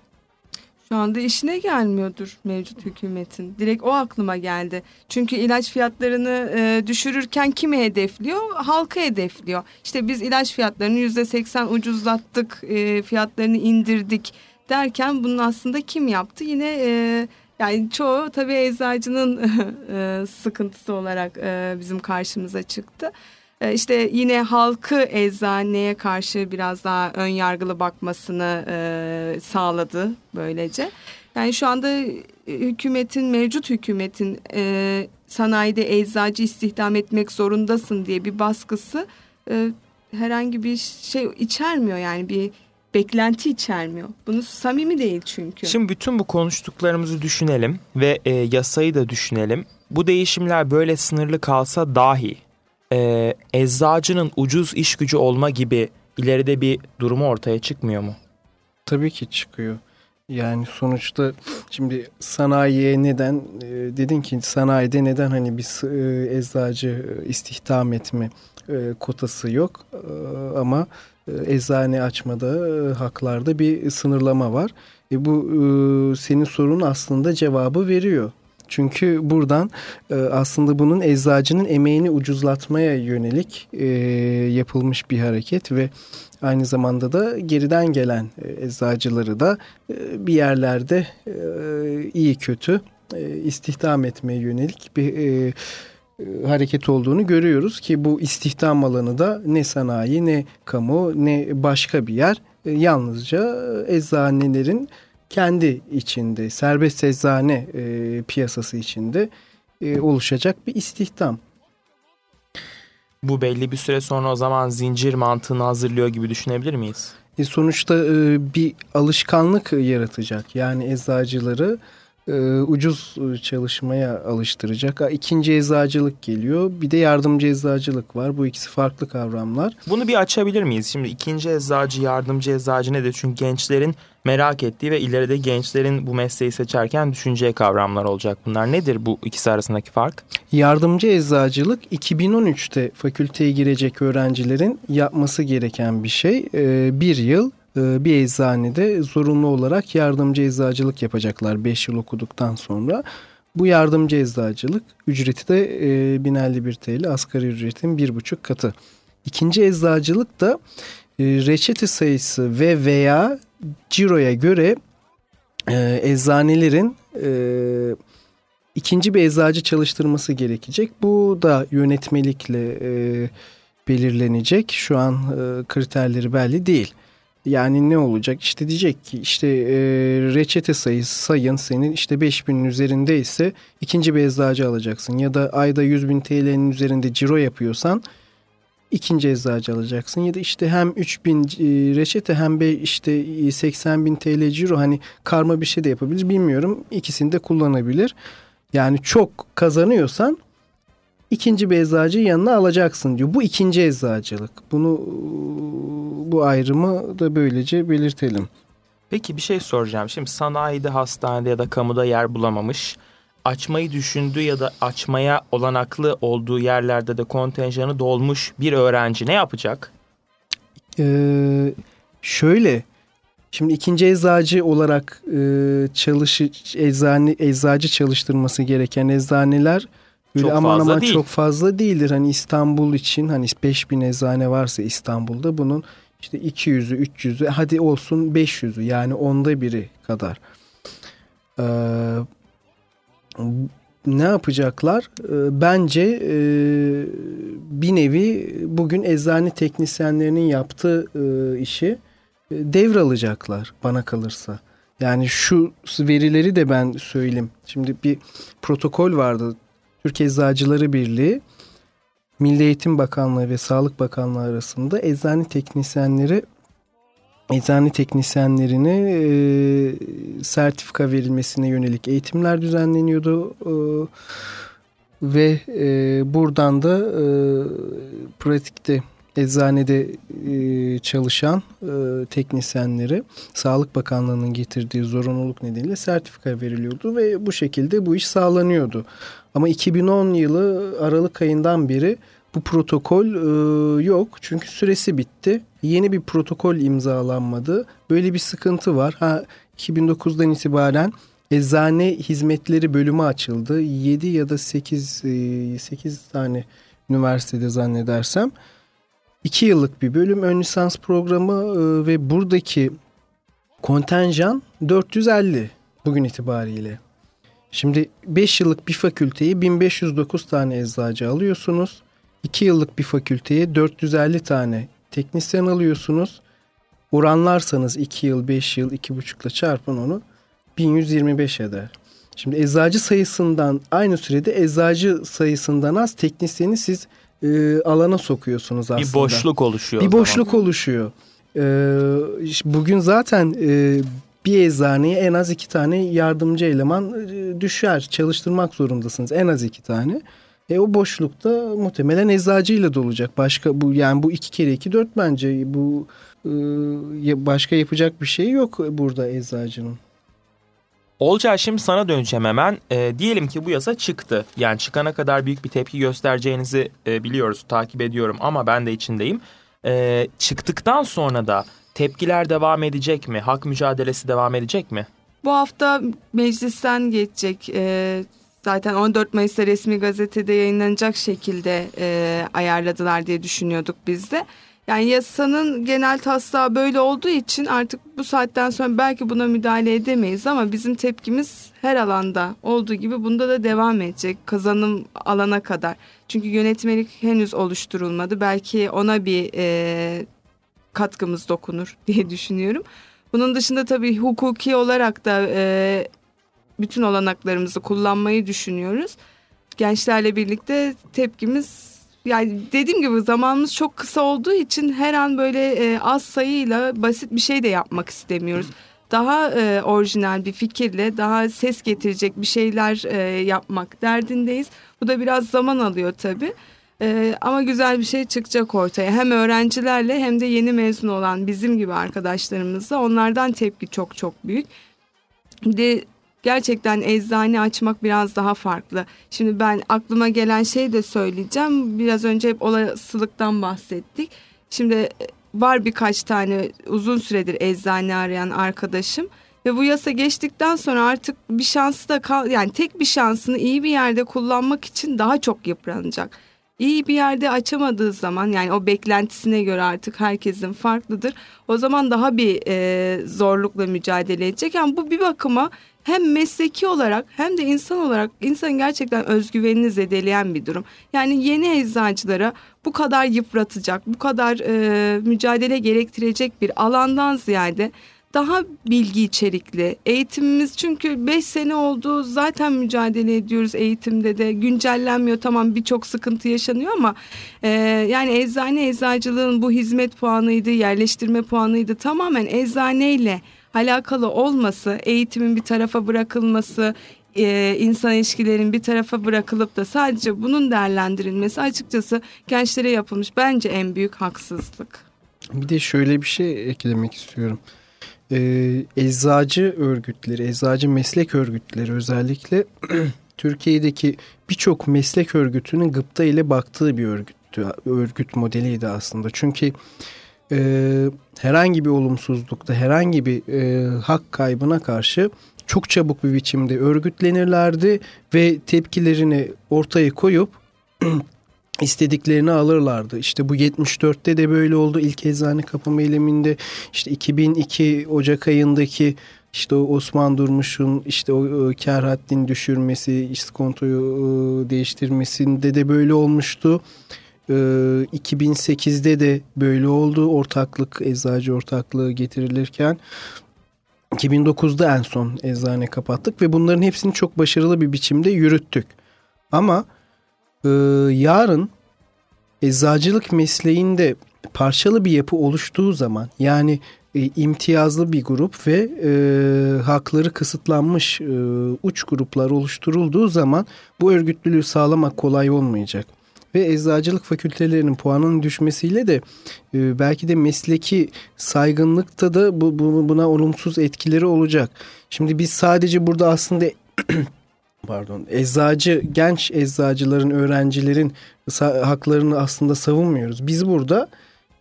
Şu anda işine gelmiyordur mevcut hükümetin. Direkt o aklıma geldi. Çünkü ilaç fiyatlarını e, düşürürken kimi hedefliyor? Halkı hedefliyor. İşte biz ilaç fiyatlarını yüzde seksen ucuzlattık, e, fiyatlarını indirdik derken bunun aslında kim yaptı? Yine e, yani çoğu tabii eczacının e, sıkıntısı olarak e, bizim karşımıza çıktı. E, işte yine halkı eczaneye karşı biraz daha ön yargılı bakmasını e, sağladı böylece. Yani şu anda hükümetin mevcut hükümetin e, sanayide eczacı istihdam etmek zorundasın diye bir baskısı e, herhangi bir şey içermiyor yani bir beklenti içermiyor. Bunu samimi değil çünkü. Şimdi bütün bu konuştuklarımızı düşünelim ve e, yasayı da düşünelim. Bu değişimler böyle sınırlı kalsa dahi e, eczacının ucuz iş gücü olma gibi ileride bir durumu ortaya çıkmıyor mu? Tabii ki çıkıyor. Yani sonuçta şimdi sanayiye neden e, dedin ki sanayide neden hani bir e, eczacı istihdam etme e, kotası yok e, ama e, eczane açmada e, haklarda bir sınırlama var. E, bu e, senin sorunun aslında cevabı veriyor. Çünkü buradan e, aslında bunun eczacının emeğini ucuzlatmaya yönelik e, yapılmış bir hareket ve aynı zamanda da geriden gelen e, eczacıları da e, bir yerlerde e, iyi kötü e, istihdam etmeye yönelik bir e, e, hareket olduğunu görüyoruz ki bu istihdam alanı da ne sanayi ne kamu ne başka bir yer. E, yalnızca eczanelerin kendi içinde serbest eczane e, piyasası içinde e, oluşacak bir istihdam. Bu belli bir süre sonra o zaman zincir mantığını hazırlıyor gibi düşünebilir miyiz? E sonuçta e, bir alışkanlık yaratacak. Yani eczacıları e, ucuz çalışmaya alıştıracak. İkinci eczacılık geliyor. Bir de yardımcı eczacılık var. Bu ikisi farklı kavramlar. Bunu bir açabilir miyiz? Şimdi ikinci eczacı, yardımcı eczacı nedir? Çünkü gençlerin merak ettiği ve ileride gençlerin bu mesleği seçerken düşüneceği kavramlar olacak. Bunlar nedir bu ikisi arasındaki fark? Yardımcı eczacılık 2013'te fakülteye girecek öğrencilerin yapması gereken bir şey. E, bir yıl e, bir eczanede zorunlu olarak yardımcı eczacılık yapacaklar 5 yıl okuduktan sonra. Bu yardımcı eczacılık ücreti de e, 1051 TL asgari ücretin bir buçuk katı. İkinci eczacılık da e, reçete sayısı ve veya ciroya göre e, eczanelerin e, ikinci bir eczacı çalıştırması gerekecek. Bu da yönetmelikle e, belirlenecek. Şu an e, kriterleri belli değil. Yani ne olacak? İşte diyecek ki işte e, reçete sayısı sayın senin işte 5000'in üzerinde ise ikinci bir eczacı alacaksın. Ya da ayda 100 bin TL'nin üzerinde ciro yapıyorsan ikinci eczacı alacaksın. Ya da işte hem 3000 e, reçete hem de işte 80 bin TL ciro hani karma bir şey de yapabilir bilmiyorum. İkisini de kullanabilir. Yani çok kazanıyorsan ikinci bir eczacıyı yanına alacaksın diyor. Bu ikinci eczacılık. Bunu bu ayrımı da böylece belirtelim. Peki bir şey soracağım. Şimdi sanayide, hastanede ya da kamuda yer bulamamış, açmayı düşündüğü ya da açmaya olanaklı olduğu yerlerde de kontenjanı dolmuş bir öğrenci ne yapacak? Ee, şöyle, şimdi ikinci eczacı olarak e, çalış eczane eczacı çalıştırması gereken eczaneler Böyle çok aman aman değil. çok fazla değildir. Hani İstanbul için hani 5000 eczane varsa İstanbul'da bunun işte 200'ü 300'ü hadi olsun 500'ü yani onda biri kadar. Ee, ne yapacaklar? Ee, bence e, bir nevi bugün eczane teknisyenlerinin yaptığı e, işi e, devralacaklar bana kalırsa. Yani şu verileri de ben söyleyeyim. Şimdi bir protokol vardı. Türk Eczacıları Birliği, Milli Eğitim Bakanlığı ve Sağlık Bakanlığı arasında eczane teknisyenleri eczane teknisyenlerine e, sertifika verilmesine yönelik eğitimler düzenleniyordu. E, ve e, buradan da e, pratikte eczanede e, çalışan e, teknisyenlere Sağlık Bakanlığı'nın getirdiği zorunluluk nedeniyle sertifika veriliyordu ve bu şekilde bu iş sağlanıyordu. Ama 2010 yılı Aralık ayından beri bu protokol e, yok çünkü süresi bitti. Yeni bir protokol imzalanmadı. Böyle bir sıkıntı var. Ha 2009'dan itibaren eczane hizmetleri bölümü açıldı. 7 ya da 8 8 tane üniversitede zannedersem. 2 yıllık bir bölüm ön lisans programı e, ve buradaki kontenjan 450 bugün itibariyle. Şimdi 5 yıllık bir fakülteyi 1509 tane eczacı alıyorsunuz. 2 yıllık bir fakülteye 450 tane teknisyen alıyorsunuz. Oranlarsanız 2 yıl, 5 yıl, 2,5 ile çarpın onu 1125 eder. Şimdi eczacı sayısından aynı sürede eczacı sayısından az teknisyeni siz e, alana sokuyorsunuz aslında. Bir boşluk oluşuyor. Bir boşluk zaman. oluşuyor. E, bugün zaten e, bir eczaneye en az iki tane yardımcı eleman e, düşer. Çalıştırmak zorundasınız en az iki tane. E o boşlukta muhtemelen eczacıyla dolacak. Başka bu yani bu iki kere iki dört bence bu e, başka yapacak bir şey yok burada eczacının. Olcay şimdi sana döneceğim hemen. E, diyelim ki bu yasa çıktı. Yani çıkana kadar büyük bir tepki göstereceğinizi e, biliyoruz, takip ediyorum ama ben de içindeyim. E, çıktıktan sonra da tepkiler devam edecek mi? Hak mücadelesi devam edecek mi? Bu hafta meclisten geçecek. E, zaten 14 Mayıs'ta resmi gazetede yayınlanacak şekilde e, ayarladılar diye düşünüyorduk biz de. Yani yasanın genel taslağı böyle olduğu için artık bu saatten sonra belki buna müdahale edemeyiz ama bizim tepkimiz her alanda olduğu gibi bunda da devam edecek kazanım alana kadar. Çünkü yönetmelik henüz oluşturulmadı. Belki ona bir e, katkımız dokunur diye düşünüyorum. Bunun dışında tabii hukuki olarak da e, bütün olanaklarımızı kullanmayı düşünüyoruz. Gençlerle birlikte tepkimiz yani dediğim gibi zamanımız çok kısa olduğu için her an böyle e, az sayıyla basit bir şey de yapmak istemiyoruz. Daha e, orijinal bir fikirle daha ses getirecek bir şeyler e, yapmak derdindeyiz. Bu da biraz zaman alıyor tabii. Ee, ama güzel bir şey çıkacak ortaya. Hem öğrencilerle hem de yeni mezun olan bizim gibi arkadaşlarımızla onlardan tepki çok çok büyük. Bir de gerçekten eczane açmak biraz daha farklı. Şimdi ben aklıma gelen şey de söyleyeceğim. Biraz önce hep olasılıktan bahsettik. Şimdi e, var birkaç tane uzun süredir eczane arayan arkadaşım. Ve bu yasa geçtikten sonra artık bir şansı da kal yani tek bir şansını iyi bir yerde kullanmak için daha çok yıpranacak iyi bir yerde açamadığı zaman yani o beklentisine göre artık herkesin farklıdır. O zaman daha bir e, zorlukla mücadele edecek. Yani bu bir bakıma hem mesleki olarak hem de insan olarak insan gerçekten özgüvenini zedeleyen bir durum. Yani yeni eczacılara bu kadar yıpratacak, bu kadar e, mücadele gerektirecek bir alandan ziyade daha bilgi içerikli. Eğitimimiz çünkü 5 sene oldu zaten mücadele ediyoruz eğitimde de güncellenmiyor tamam birçok sıkıntı yaşanıyor ama e, yani eczane eczacılığın bu hizmet puanıydı yerleştirme puanıydı tamamen eczaneyle alakalı olması eğitimin bir tarafa bırakılması e, insan ilişkilerin bir tarafa bırakılıp da sadece bunun değerlendirilmesi açıkçası gençlere yapılmış bence en büyük haksızlık. Bir de şöyle bir şey eklemek istiyorum. Ee, eczacı örgütleri, eczacı meslek örgütleri özellikle Türkiye'deki birçok meslek örgütünün gıpta ile baktığı bir örgüttü, örgüt modeliydi aslında. Çünkü e, herhangi bir olumsuzlukta, herhangi bir e, hak kaybına karşı çok çabuk bir biçimde örgütlenirlerdi ve tepkilerini ortaya koyup istediklerini alırlardı. İşte bu 74'te de böyle oldu. İlk eczane kapama eyleminde işte 2002 Ocak ayındaki işte o Osman Durmuş'un işte o kar düşürmesi, iskontoyu e, değiştirmesinde de böyle olmuştu. 2008'de e, de böyle oldu. Ortaklık, eczacı ortaklığı getirilirken 2009'da en son eczane kapattık ve bunların hepsini çok başarılı bir biçimde yürüttük. Ama e, yarın eczacılık mesleğinde parçalı bir yapı oluştuğu zaman yani e, imtiyazlı bir grup ve e, hakları kısıtlanmış e, uç gruplar oluşturulduğu zaman bu örgütlülüğü sağlamak kolay olmayacak. Ve eczacılık fakültelerinin puanının düşmesiyle de e, belki de mesleki saygınlıkta da bu, bu, buna olumsuz etkileri olacak. Şimdi biz sadece burada aslında pardon eczacı genç eczacıların öğrencilerin haklarını aslında savunmuyoruz. Biz burada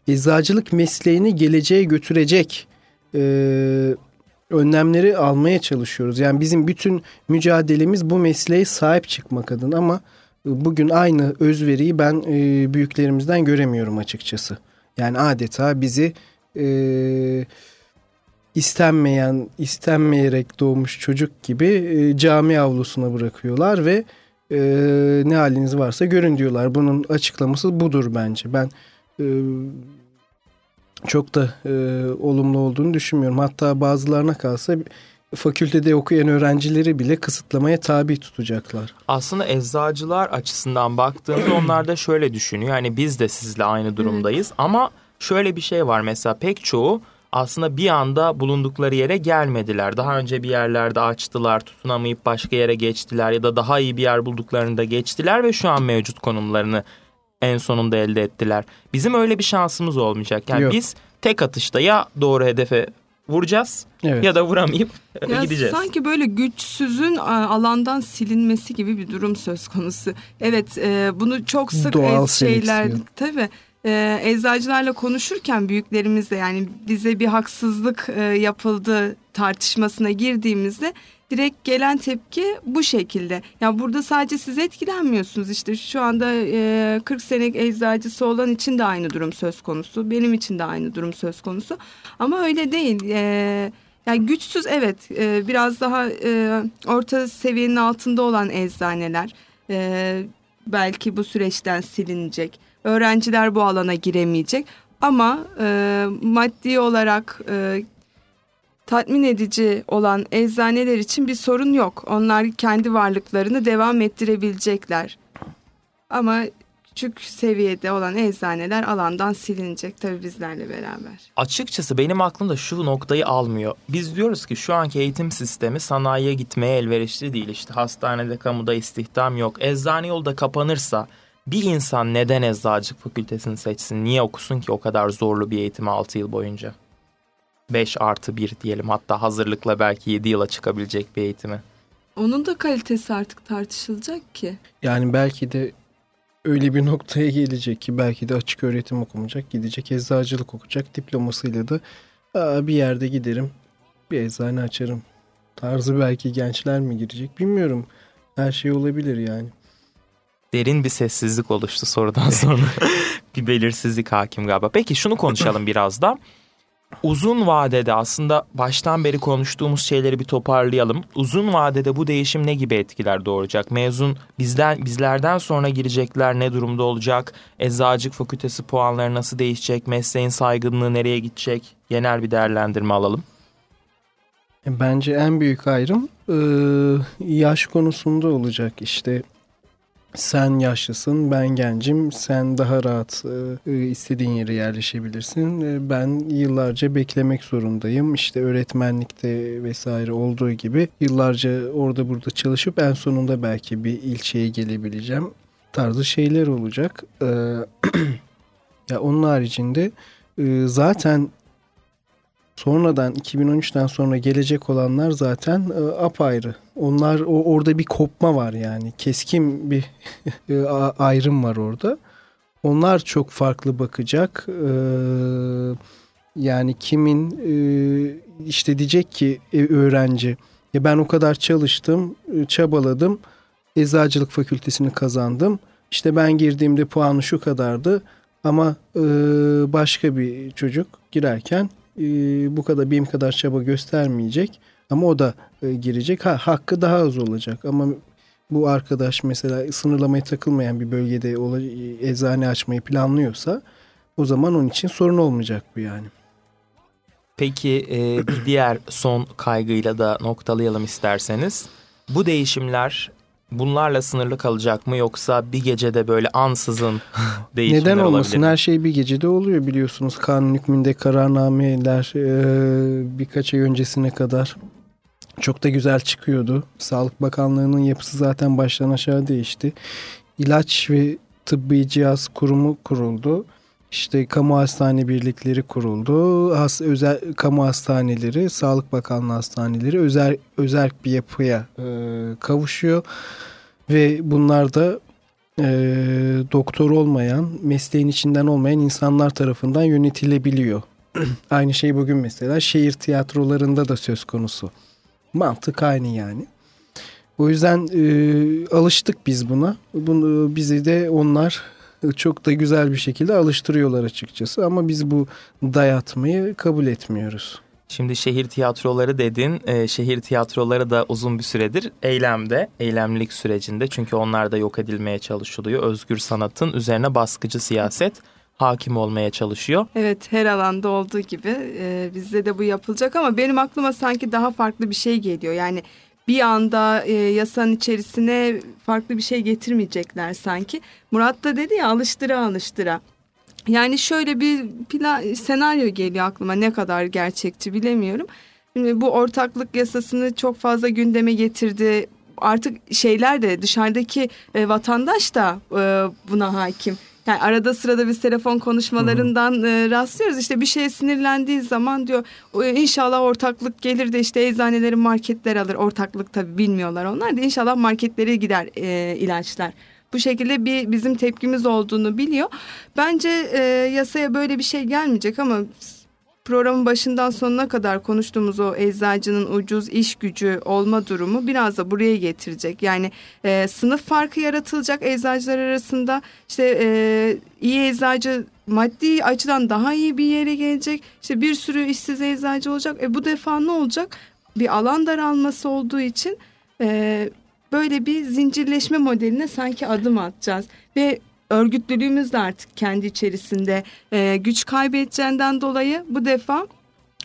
eczacılık mesleğini geleceğe götürecek e, önlemleri almaya çalışıyoruz. Yani bizim bütün mücadelemiz bu mesleğe sahip çıkmak adına ama bugün aynı özveriyi ben e, büyüklerimizden göremiyorum açıkçası. Yani adeta bizi e, istenmeyen, istenmeyerek doğmuş çocuk gibi e, cami avlusuna bırakıyorlar ve e, ne haliniz varsa görün diyorlar. Bunun açıklaması budur bence. Ben e, çok da e, olumlu olduğunu düşünmüyorum. Hatta bazılarına kalsa fakültede okuyan öğrencileri bile kısıtlamaya tabi tutacaklar. Aslında eczacılar açısından baktığımda onlar da şöyle düşünüyor. Hani biz de sizle aynı durumdayız ama şöyle bir şey var mesela pek çoğu aslında bir anda bulundukları yere gelmediler. Daha önce bir yerlerde açtılar, tutunamayıp başka yere geçtiler ya da daha iyi bir yer bulduklarında geçtiler ve şu an mevcut konumlarını en sonunda elde ettiler. Bizim öyle bir şansımız olmayacak. Yani Yok. biz tek atışta ya doğru hedefe vuracağız evet. ya da vuramayıp ya gideceğiz. Sanki böyle güçsüzün alandan silinmesi gibi bir durum söz konusu. Evet e, bunu çok sık Doğal şeyler tabii e, eczacılarla konuşurken büyüklerimizle yani bize bir haksızlık e, yapıldı tartışmasına girdiğimizde direkt gelen tepki bu şekilde. Ya burada sadece siz etkilenmiyorsunuz işte şu anda e, 40 senelik eczacısı olan için de aynı durum söz konusu. Benim için de aynı durum söz konusu. Ama öyle değil. E, yani güçsüz evet e, biraz daha e, orta seviyenin altında olan eczaneler e, belki bu süreçten silinecek. Öğrenciler bu alana giremeyecek. Ama e, maddi olarak e, tatmin edici olan eczaneler için bir sorun yok. Onlar kendi varlıklarını devam ettirebilecekler. Ama küçük seviyede olan eczaneler alandan silinecek tabii bizlerle beraber. Açıkçası benim aklımda şu noktayı almıyor. Biz diyoruz ki şu anki eğitim sistemi sanayiye gitmeye elverişli değil. İşte hastanede, kamuda istihdam yok. Eczane yolda kapanırsa bir insan neden eczacılık fakültesini seçsin? Niye okusun ki o kadar zorlu bir eğitimi 6 yıl boyunca? 5 artı 1 diyelim hatta hazırlıkla belki 7 yıla çıkabilecek bir eğitimi. Onun da kalitesi artık tartışılacak ki. Yani belki de öyle bir noktaya gelecek ki belki de açık öğretim okumayacak gidecek eczacılık okuyacak diplomasıyla da bir yerde giderim bir eczane açarım tarzı belki gençler mi girecek bilmiyorum her şey olabilir yani. Derin bir sessizlik oluştu sorudan sonra. bir belirsizlik hakim galiba. Peki şunu konuşalım biraz da uzun vadede aslında baştan beri konuştuğumuz şeyleri bir toparlayalım. Uzun vadede bu değişim ne gibi etkiler doğuracak? Mezun bizden bizlerden sonra girecekler ne durumda olacak? Eczacılık fakültesi puanları nasıl değişecek? Mesleğin saygınlığı nereye gidecek? Genel bir değerlendirme alalım. Bence en büyük ayrım yaş konusunda olacak. İşte sen yaşlısın, ben gencim, sen daha rahat e, istediğin yere yerleşebilirsin. E, ben yıllarca beklemek zorundayım. İşte öğretmenlikte vesaire olduğu gibi yıllarca orada burada çalışıp en sonunda belki bir ilçeye gelebileceğim tarzı şeyler olacak. E, ya onun haricinde zaten sonradan 2013'ten sonra gelecek olanlar zaten e, apayrı. Onlar o orada bir kopma var yani. Keskin bir e, ayrım var orada. Onlar çok farklı bakacak. E, yani kimin e, işte diyecek ki e, öğrenci ya ben o kadar çalıştım, e, çabaladım. Eczacılık fakültesini kazandım. İşte ben girdiğimde puanı şu kadardı. Ama e, başka bir çocuk girerken e, bu kadar benim kadar çaba göstermeyecek ama o da e, girecek. Ha, hakkı daha az olacak ama bu arkadaş mesela sınırlamaya takılmayan bir bölgede eczane açmayı planlıyorsa o zaman onun için sorun olmayacak bu yani. Peki e, bir diğer son kaygıyla da noktalayalım isterseniz. Bu değişimler bunlarla sınırlı kalacak mı yoksa bir gecede böyle ansızın değişimler Neden olmasın? Olabilir? Her şey bir gecede oluyor biliyorsunuz. Kanun hükmünde kararnameler e, birkaç ay öncesine kadar çok da güzel çıkıyordu. Sağlık Bakanlığı'nın yapısı zaten baştan aşağı değişti. İlaç ve tıbbi cihaz kurumu kuruldu. İşte kamu hastane birlikleri kuruldu. Has, özel kamu hastaneleri, Sağlık Bakanlığı hastaneleri özel özel bir yapıya e, kavuşuyor ve bunlar da e, doktor olmayan, mesleğin içinden olmayan insanlar tarafından yönetilebiliyor. aynı şey bugün mesela şehir tiyatrolarında da söz konusu. Mantık aynı yani. O yüzden e, alıştık biz buna. Bunu bizi de onlar çok da güzel bir şekilde alıştırıyorlar açıkçası ama biz bu dayatmayı kabul etmiyoruz. Şimdi şehir tiyatroları dedin. E, şehir tiyatroları da uzun bir süredir eylemde, eylemlilik sürecinde. Çünkü onlar da yok edilmeye çalışılıyor. Özgür sanatın üzerine baskıcı siyaset hakim olmaya çalışıyor. Evet her alanda olduğu gibi e, bizde de bu yapılacak ama benim aklıma sanki daha farklı bir şey geliyor. Yani bir anda e, yasanın içerisine farklı bir şey getirmeyecekler sanki. Murat da dedi ya alıştıra alıştıra. Yani şöyle bir plan, senaryo geliyor aklıma ne kadar gerçekçi bilemiyorum. Şimdi bu ortaklık yasasını çok fazla gündeme getirdi. Artık şeyler de dışarıdaki e, vatandaş da e, buna hakim. Yani arada sırada biz telefon konuşmalarından e, rastlıyoruz. İşte bir şeye sinirlendiği zaman diyor inşallah ortaklık gelir de işte eczaneleri marketler alır. Ortaklık tabii bilmiyorlar onlar da inşallah marketlere gider e, ilaçlar. Bu şekilde bir bizim tepkimiz olduğunu biliyor. Bence e, yasaya böyle bir şey gelmeyecek ama programın başından sonuna kadar konuştuğumuz o eczacının ucuz iş gücü olma durumu biraz da buraya getirecek. Yani e, sınıf farkı yaratılacak eczacılar arasında işte e, iyi eczacı maddi açıdan daha iyi bir yere gelecek. İşte bir sürü işsiz eczacı olacak. E, bu defa ne olacak? Bir alan daralması olduğu için e, böyle bir zincirleşme modeline sanki adım atacağız. Ve örgütlülüğümüz de artık kendi içerisinde e, güç kaybedeceğinden dolayı bu defa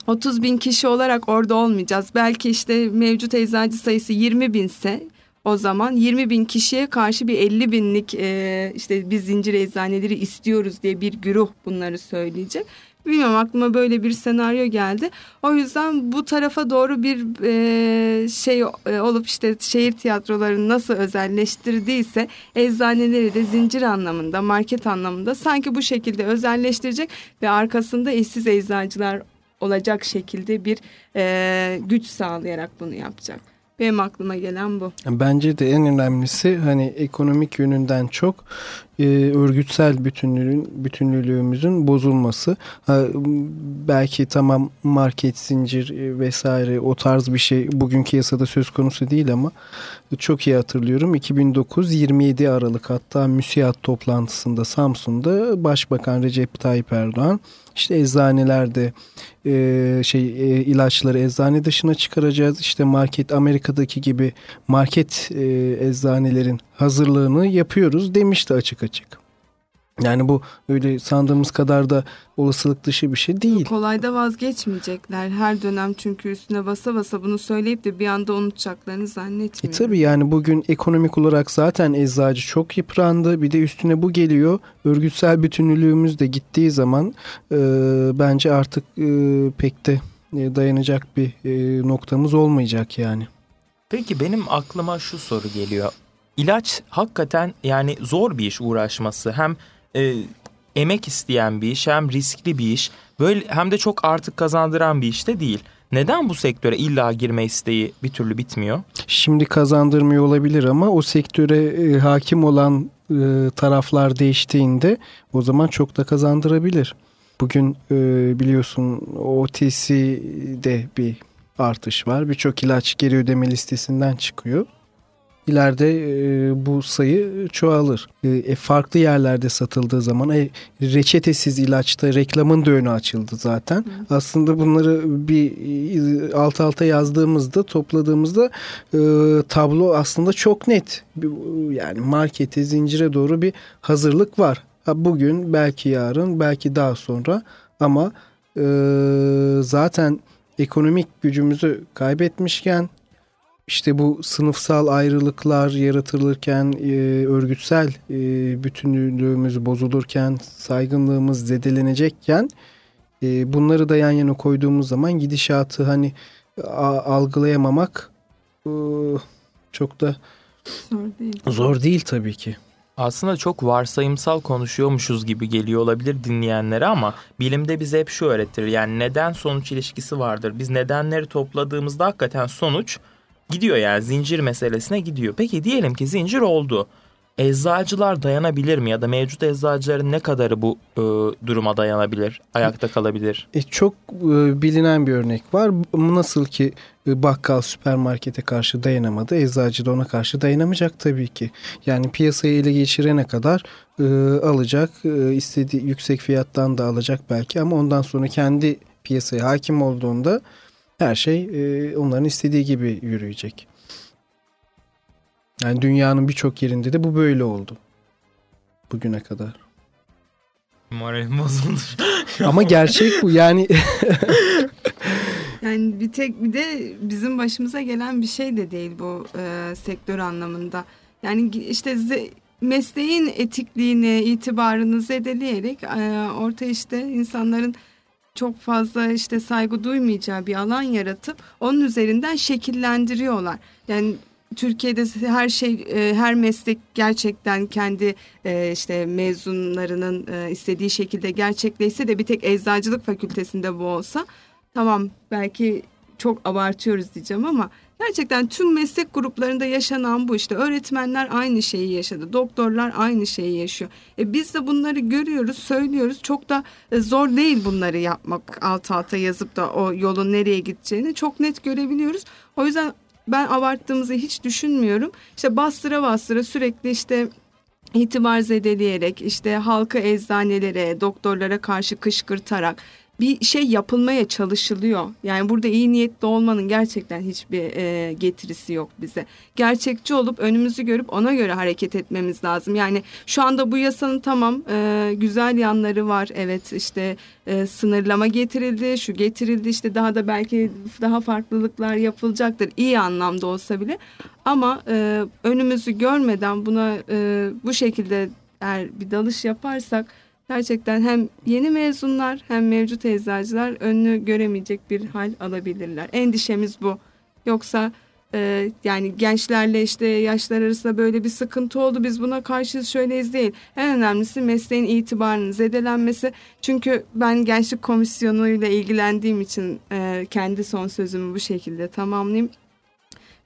30 bin kişi olarak orada olmayacağız. Belki işte mevcut eczacı sayısı 20 binse o zaman 20 bin kişiye karşı bir 50 binlik e, işte biz zincir eczaneleri istiyoruz diye bir güruh bunları söyleyecek. Bilmiyorum aklıma böyle bir senaryo geldi. O yüzden bu tarafa doğru bir e, şey e, olup işte şehir tiyatrolarını nasıl özelleştirdiyse eczaneleri de zincir anlamında, market anlamında sanki bu şekilde özelleştirecek ve arkasında işsiz eczacılar olacak şekilde bir e, güç sağlayarak bunu yapacak. Benim aklıma gelen bu. Bence de en önemlisi hani ekonomik yönünden çok e, örgütsel bütünlüğün bütünlülüğümüzün bozulması. Ha, belki tamam market zincir e, vesaire o tarz bir şey bugünkü yasada söz konusu değil ama çok iyi hatırlıyorum. 2009 27 Aralık hatta müsiyat toplantısında Samsun'da Başbakan Recep Tayyip Erdoğan işte eczanelerde e, şey e, ilaçları eczane dışına çıkaracağız. İşte market Amerika'daki gibi market e, eczanelerin hazırlığını yapıyoruz demişti açık açık. Yani bu öyle sandığımız kadar da olasılık dışı bir şey değil. Kolay da vazgeçmeyecekler. Her dönem çünkü üstüne basa basa bunu söyleyip de bir anda unutacaklarını zannetmiyorum. E tabii yani bugün ekonomik olarak zaten eczacı çok yıprandı. Bir de üstüne bu geliyor. Örgütsel bütünlüğümüz de gittiği zaman e, bence artık e, pek de e, dayanacak bir e, noktamız olmayacak yani. Peki benim aklıma şu soru geliyor. İlaç hakikaten yani zor bir iş uğraşması. Hem e, emek isteyen bir iş hem riskli bir iş. Böyle hem de çok artık kazandıran bir iş de değil. Neden bu sektöre illa girme isteği bir türlü bitmiyor? Şimdi kazandırmıyor olabilir ama o sektöre e, hakim olan e, taraflar değiştiğinde o zaman çok da kazandırabilir. Bugün e, biliyorsun OTC'de bir artış var. Birçok ilaç geri ödeme listesinden çıkıyor. İleride e, bu sayı çoğalır. E, e, farklı yerlerde satıldığı zaman e, reçetesiz ilaçta reklamın da önü açıldı zaten. Hı. Aslında bunları bir e, alt alta yazdığımızda topladığımızda e, tablo aslında çok net. Yani markete zincire doğru bir hazırlık var. Bugün belki yarın belki daha sonra ama e, zaten ekonomik gücümüzü kaybetmişken işte bu sınıfsal ayrılıklar yaratılırken, e, örgütsel e, bütünlüğümüz bozulurken, saygınlığımız zedelenecekken e, bunları da yan yana koyduğumuz zaman gidişatı hani a, algılayamamak e, çok da zor değil. Zor değil tabii ki. Aslında çok varsayımsal konuşuyormuşuz gibi geliyor olabilir dinleyenlere ama bilimde bize hep şu öğretir. Yani neden sonuç ilişkisi vardır. Biz nedenleri topladığımızda hakikaten sonuç gidiyor yani zincir meselesine gidiyor. Peki diyelim ki zincir oldu. Eczacılar dayanabilir mi ya da mevcut eczacıların ne kadarı bu e, duruma dayanabilir, ayakta kalabilir? E, çok e, bilinen bir örnek var. Nasıl ki e, bakkal süpermarkete karşı dayanamadı, eczacı da ona karşı dayanamayacak tabii ki. Yani piyasayı ele geçirene kadar e, alacak, e, istediği yüksek fiyattan da alacak belki ama ondan sonra kendi piyasaya hakim olduğunda her şey e, onların istediği gibi yürüyecek. Yani dünyanın birçok yerinde de bu böyle oldu. Bugüne kadar. Moralim bozuldu. Ama gerçek bu yani. yani bir tek bir de bizim başımıza gelen bir şey de değil bu e, sektör anlamında. Yani işte mesleğin etikliğini, itibarını zedeleyerek e, orta işte insanların çok fazla işte saygı duymayacağı bir alan yaratıp onun üzerinden şekillendiriyorlar. Yani Türkiye'de her şey e, her meslek gerçekten kendi e, işte mezunlarının e, istediği şekilde gerçekleşse de bir tek eczacılık fakültesinde bu olsa tamam belki çok abartıyoruz diyeceğim ama Gerçekten tüm meslek gruplarında yaşanan bu işte öğretmenler aynı şeyi yaşadı. Doktorlar aynı şeyi yaşıyor. E biz de bunları görüyoruz, söylüyoruz. Çok da e, zor değil bunları yapmak. Alt alta yazıp da o yolun nereye gideceğini çok net görebiliyoruz. O yüzden ben abarttığımızı hiç düşünmüyorum. İşte bastıra bastıra sürekli işte itibar zedeleyerek işte halkı eczanelere, doktorlara karşı kışkırtarak bir şey yapılmaya çalışılıyor. Yani burada iyi niyetli olmanın gerçekten hiçbir e, getirisi yok bize. Gerçekçi olup önümüzü görüp ona göre hareket etmemiz lazım. Yani şu anda bu yasanın tamam e, güzel yanları var. Evet işte e, sınırlama getirildi, şu getirildi işte daha da belki daha farklılıklar yapılacaktır. iyi anlamda olsa bile. Ama e, önümüzü görmeden buna e, bu şekilde eğer bir dalış yaparsak gerçekten hem yeni mezunlar hem mevcut eczacılar önünü göremeyecek bir hal alabilirler. Endişemiz bu. Yoksa e, yani gençlerle işte yaşlar arasında böyle bir sıkıntı oldu. Biz buna karşıyız şöyleyiz değil. En önemlisi mesleğin itibarının zedelenmesi. Çünkü ben gençlik komisyonuyla ilgilendiğim için e, kendi son sözümü bu şekilde tamamlayayım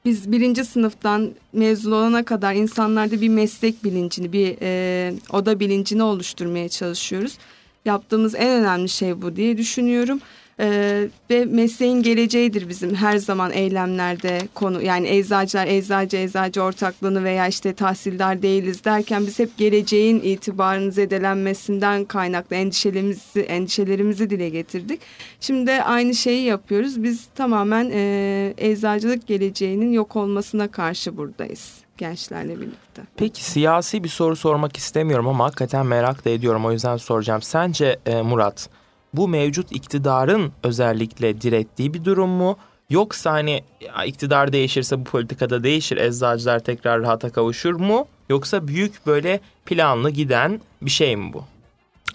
biz birinci sınıftan mezun olana kadar insanlarda bir meslek bilincini, bir e, oda bilincini oluşturmaya çalışıyoruz. Yaptığımız en önemli şey bu diye düşünüyorum. Ee, ve mesleğin geleceğidir bizim her zaman eylemlerde konu yani eczacılar eczacı eczacı ortaklığını veya işte tahsildar değiliz derken biz hep geleceğin itibarının zedelenmesinden kaynaklı endişelerimizi endişelerimizi dile getirdik. Şimdi aynı şeyi yapıyoruz. Biz tamamen e, eczacılık geleceğinin yok olmasına karşı buradayız. gençlerle birlikte. Peki siyasi bir soru sormak istemiyorum ama hakikaten merak da ediyorum o yüzden soracağım. Sence e, Murat bu mevcut iktidarın özellikle direttiği bir durum mu? Yoksa hani iktidar değişirse bu politikada değişir eczacılar tekrar rahata kavuşur mu? Yoksa büyük böyle planlı giden bir şey mi bu?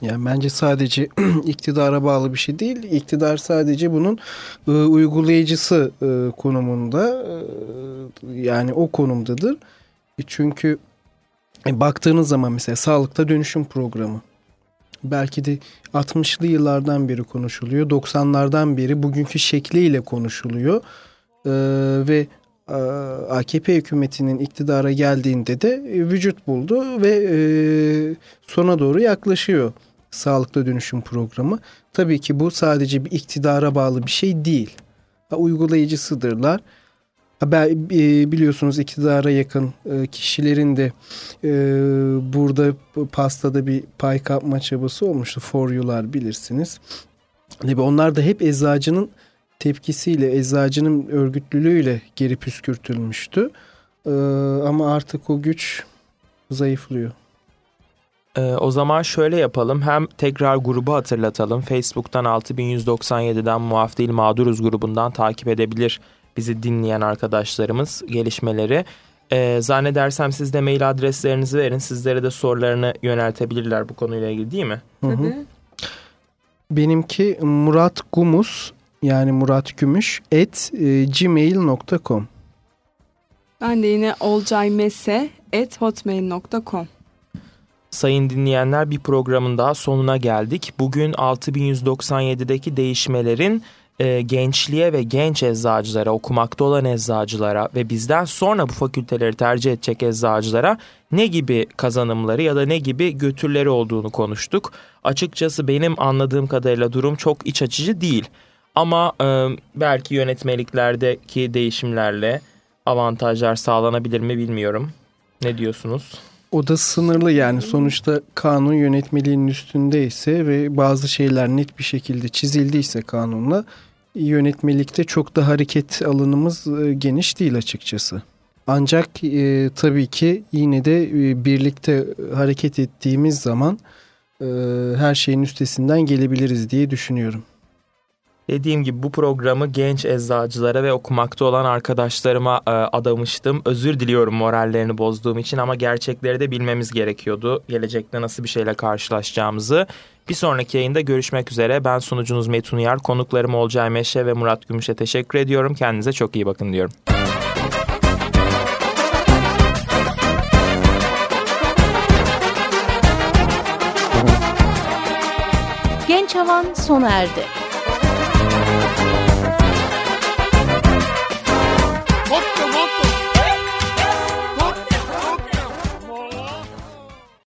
Yani bence sadece iktidara bağlı bir şey değil. İktidar sadece bunun e, uygulayıcısı e, konumunda e, yani o konumdadır. E, çünkü e, baktığınız zaman mesela sağlıkta dönüşüm programı belki de 60'lı yıllardan beri konuşuluyor. 90'lardan beri bugünkü şekliyle konuşuluyor. E, ve e, AKP hükümetinin iktidara geldiğinde de e, vücut buldu ve e, sona doğru yaklaşıyor sağlıklı dönüşüm programı. Tabii ki bu sadece bir iktidara bağlı bir şey değil. Uygulayıcısıdırlar. Biliyorsunuz iktidara yakın kişilerin de burada pastada bir pay kapma çabası olmuştu. For you'lar bilirsiniz. Onlar da hep eczacının tepkisiyle, eczacının örgütlülüğüyle geri püskürtülmüştü. Ama artık o güç zayıflıyor. O zaman şöyle yapalım. Hem tekrar grubu hatırlatalım. Facebook'tan 6197'den Muaf Değil Mağduruz grubundan takip edebilir bizi dinleyen arkadaşlarımız gelişmeleri. Ee, zannedersem siz de mail adreslerinizi verin. Sizlere de sorularını yöneltebilirler bu konuyla ilgili değil mi? Tabii. Benimki Murat Gumus yani Murat Gümüş at e, gmail.com Ben de yine olcaymese at hotmail.com Sayın dinleyenler bir programın daha sonuna geldik. Bugün 6197'deki değişmelerin e, gençliğe ve genç eczacılara, okumakta olan eczacılara ve bizden sonra bu fakülteleri tercih edecek eczacılara ne gibi kazanımları ya da ne gibi götürleri olduğunu konuştuk. Açıkçası benim anladığım kadarıyla durum çok iç açıcı değil. Ama e, belki yönetmeliklerdeki değişimlerle avantajlar sağlanabilir mi bilmiyorum. Ne diyorsunuz? O da sınırlı yani sonuçta kanun yönetmeliğinin üstündeyse ve bazı şeyler net bir şekilde çizildiyse kanunla yönetmelikte çok da hareket alanımız e, geniş değil açıkçası. Ancak e, tabii ki yine de e, birlikte hareket ettiğimiz zaman e, her şeyin üstesinden gelebiliriz diye düşünüyorum. Dediğim gibi bu programı genç eczacılara ve okumakta olan arkadaşlarıma e, adamıştım. Özür diliyorum morallerini bozduğum için ama gerçekleri de bilmemiz gerekiyordu. Gelecekte nasıl bir şeyle karşılaşacağımızı. Bir sonraki yayında görüşmek üzere. Ben sunucunuz Metun Uyar. Konuklarım Olcay Meşe ve Murat Gümüş'e teşekkür ediyorum. Kendinize çok iyi bakın diyorum. Genç Havan sona erdi.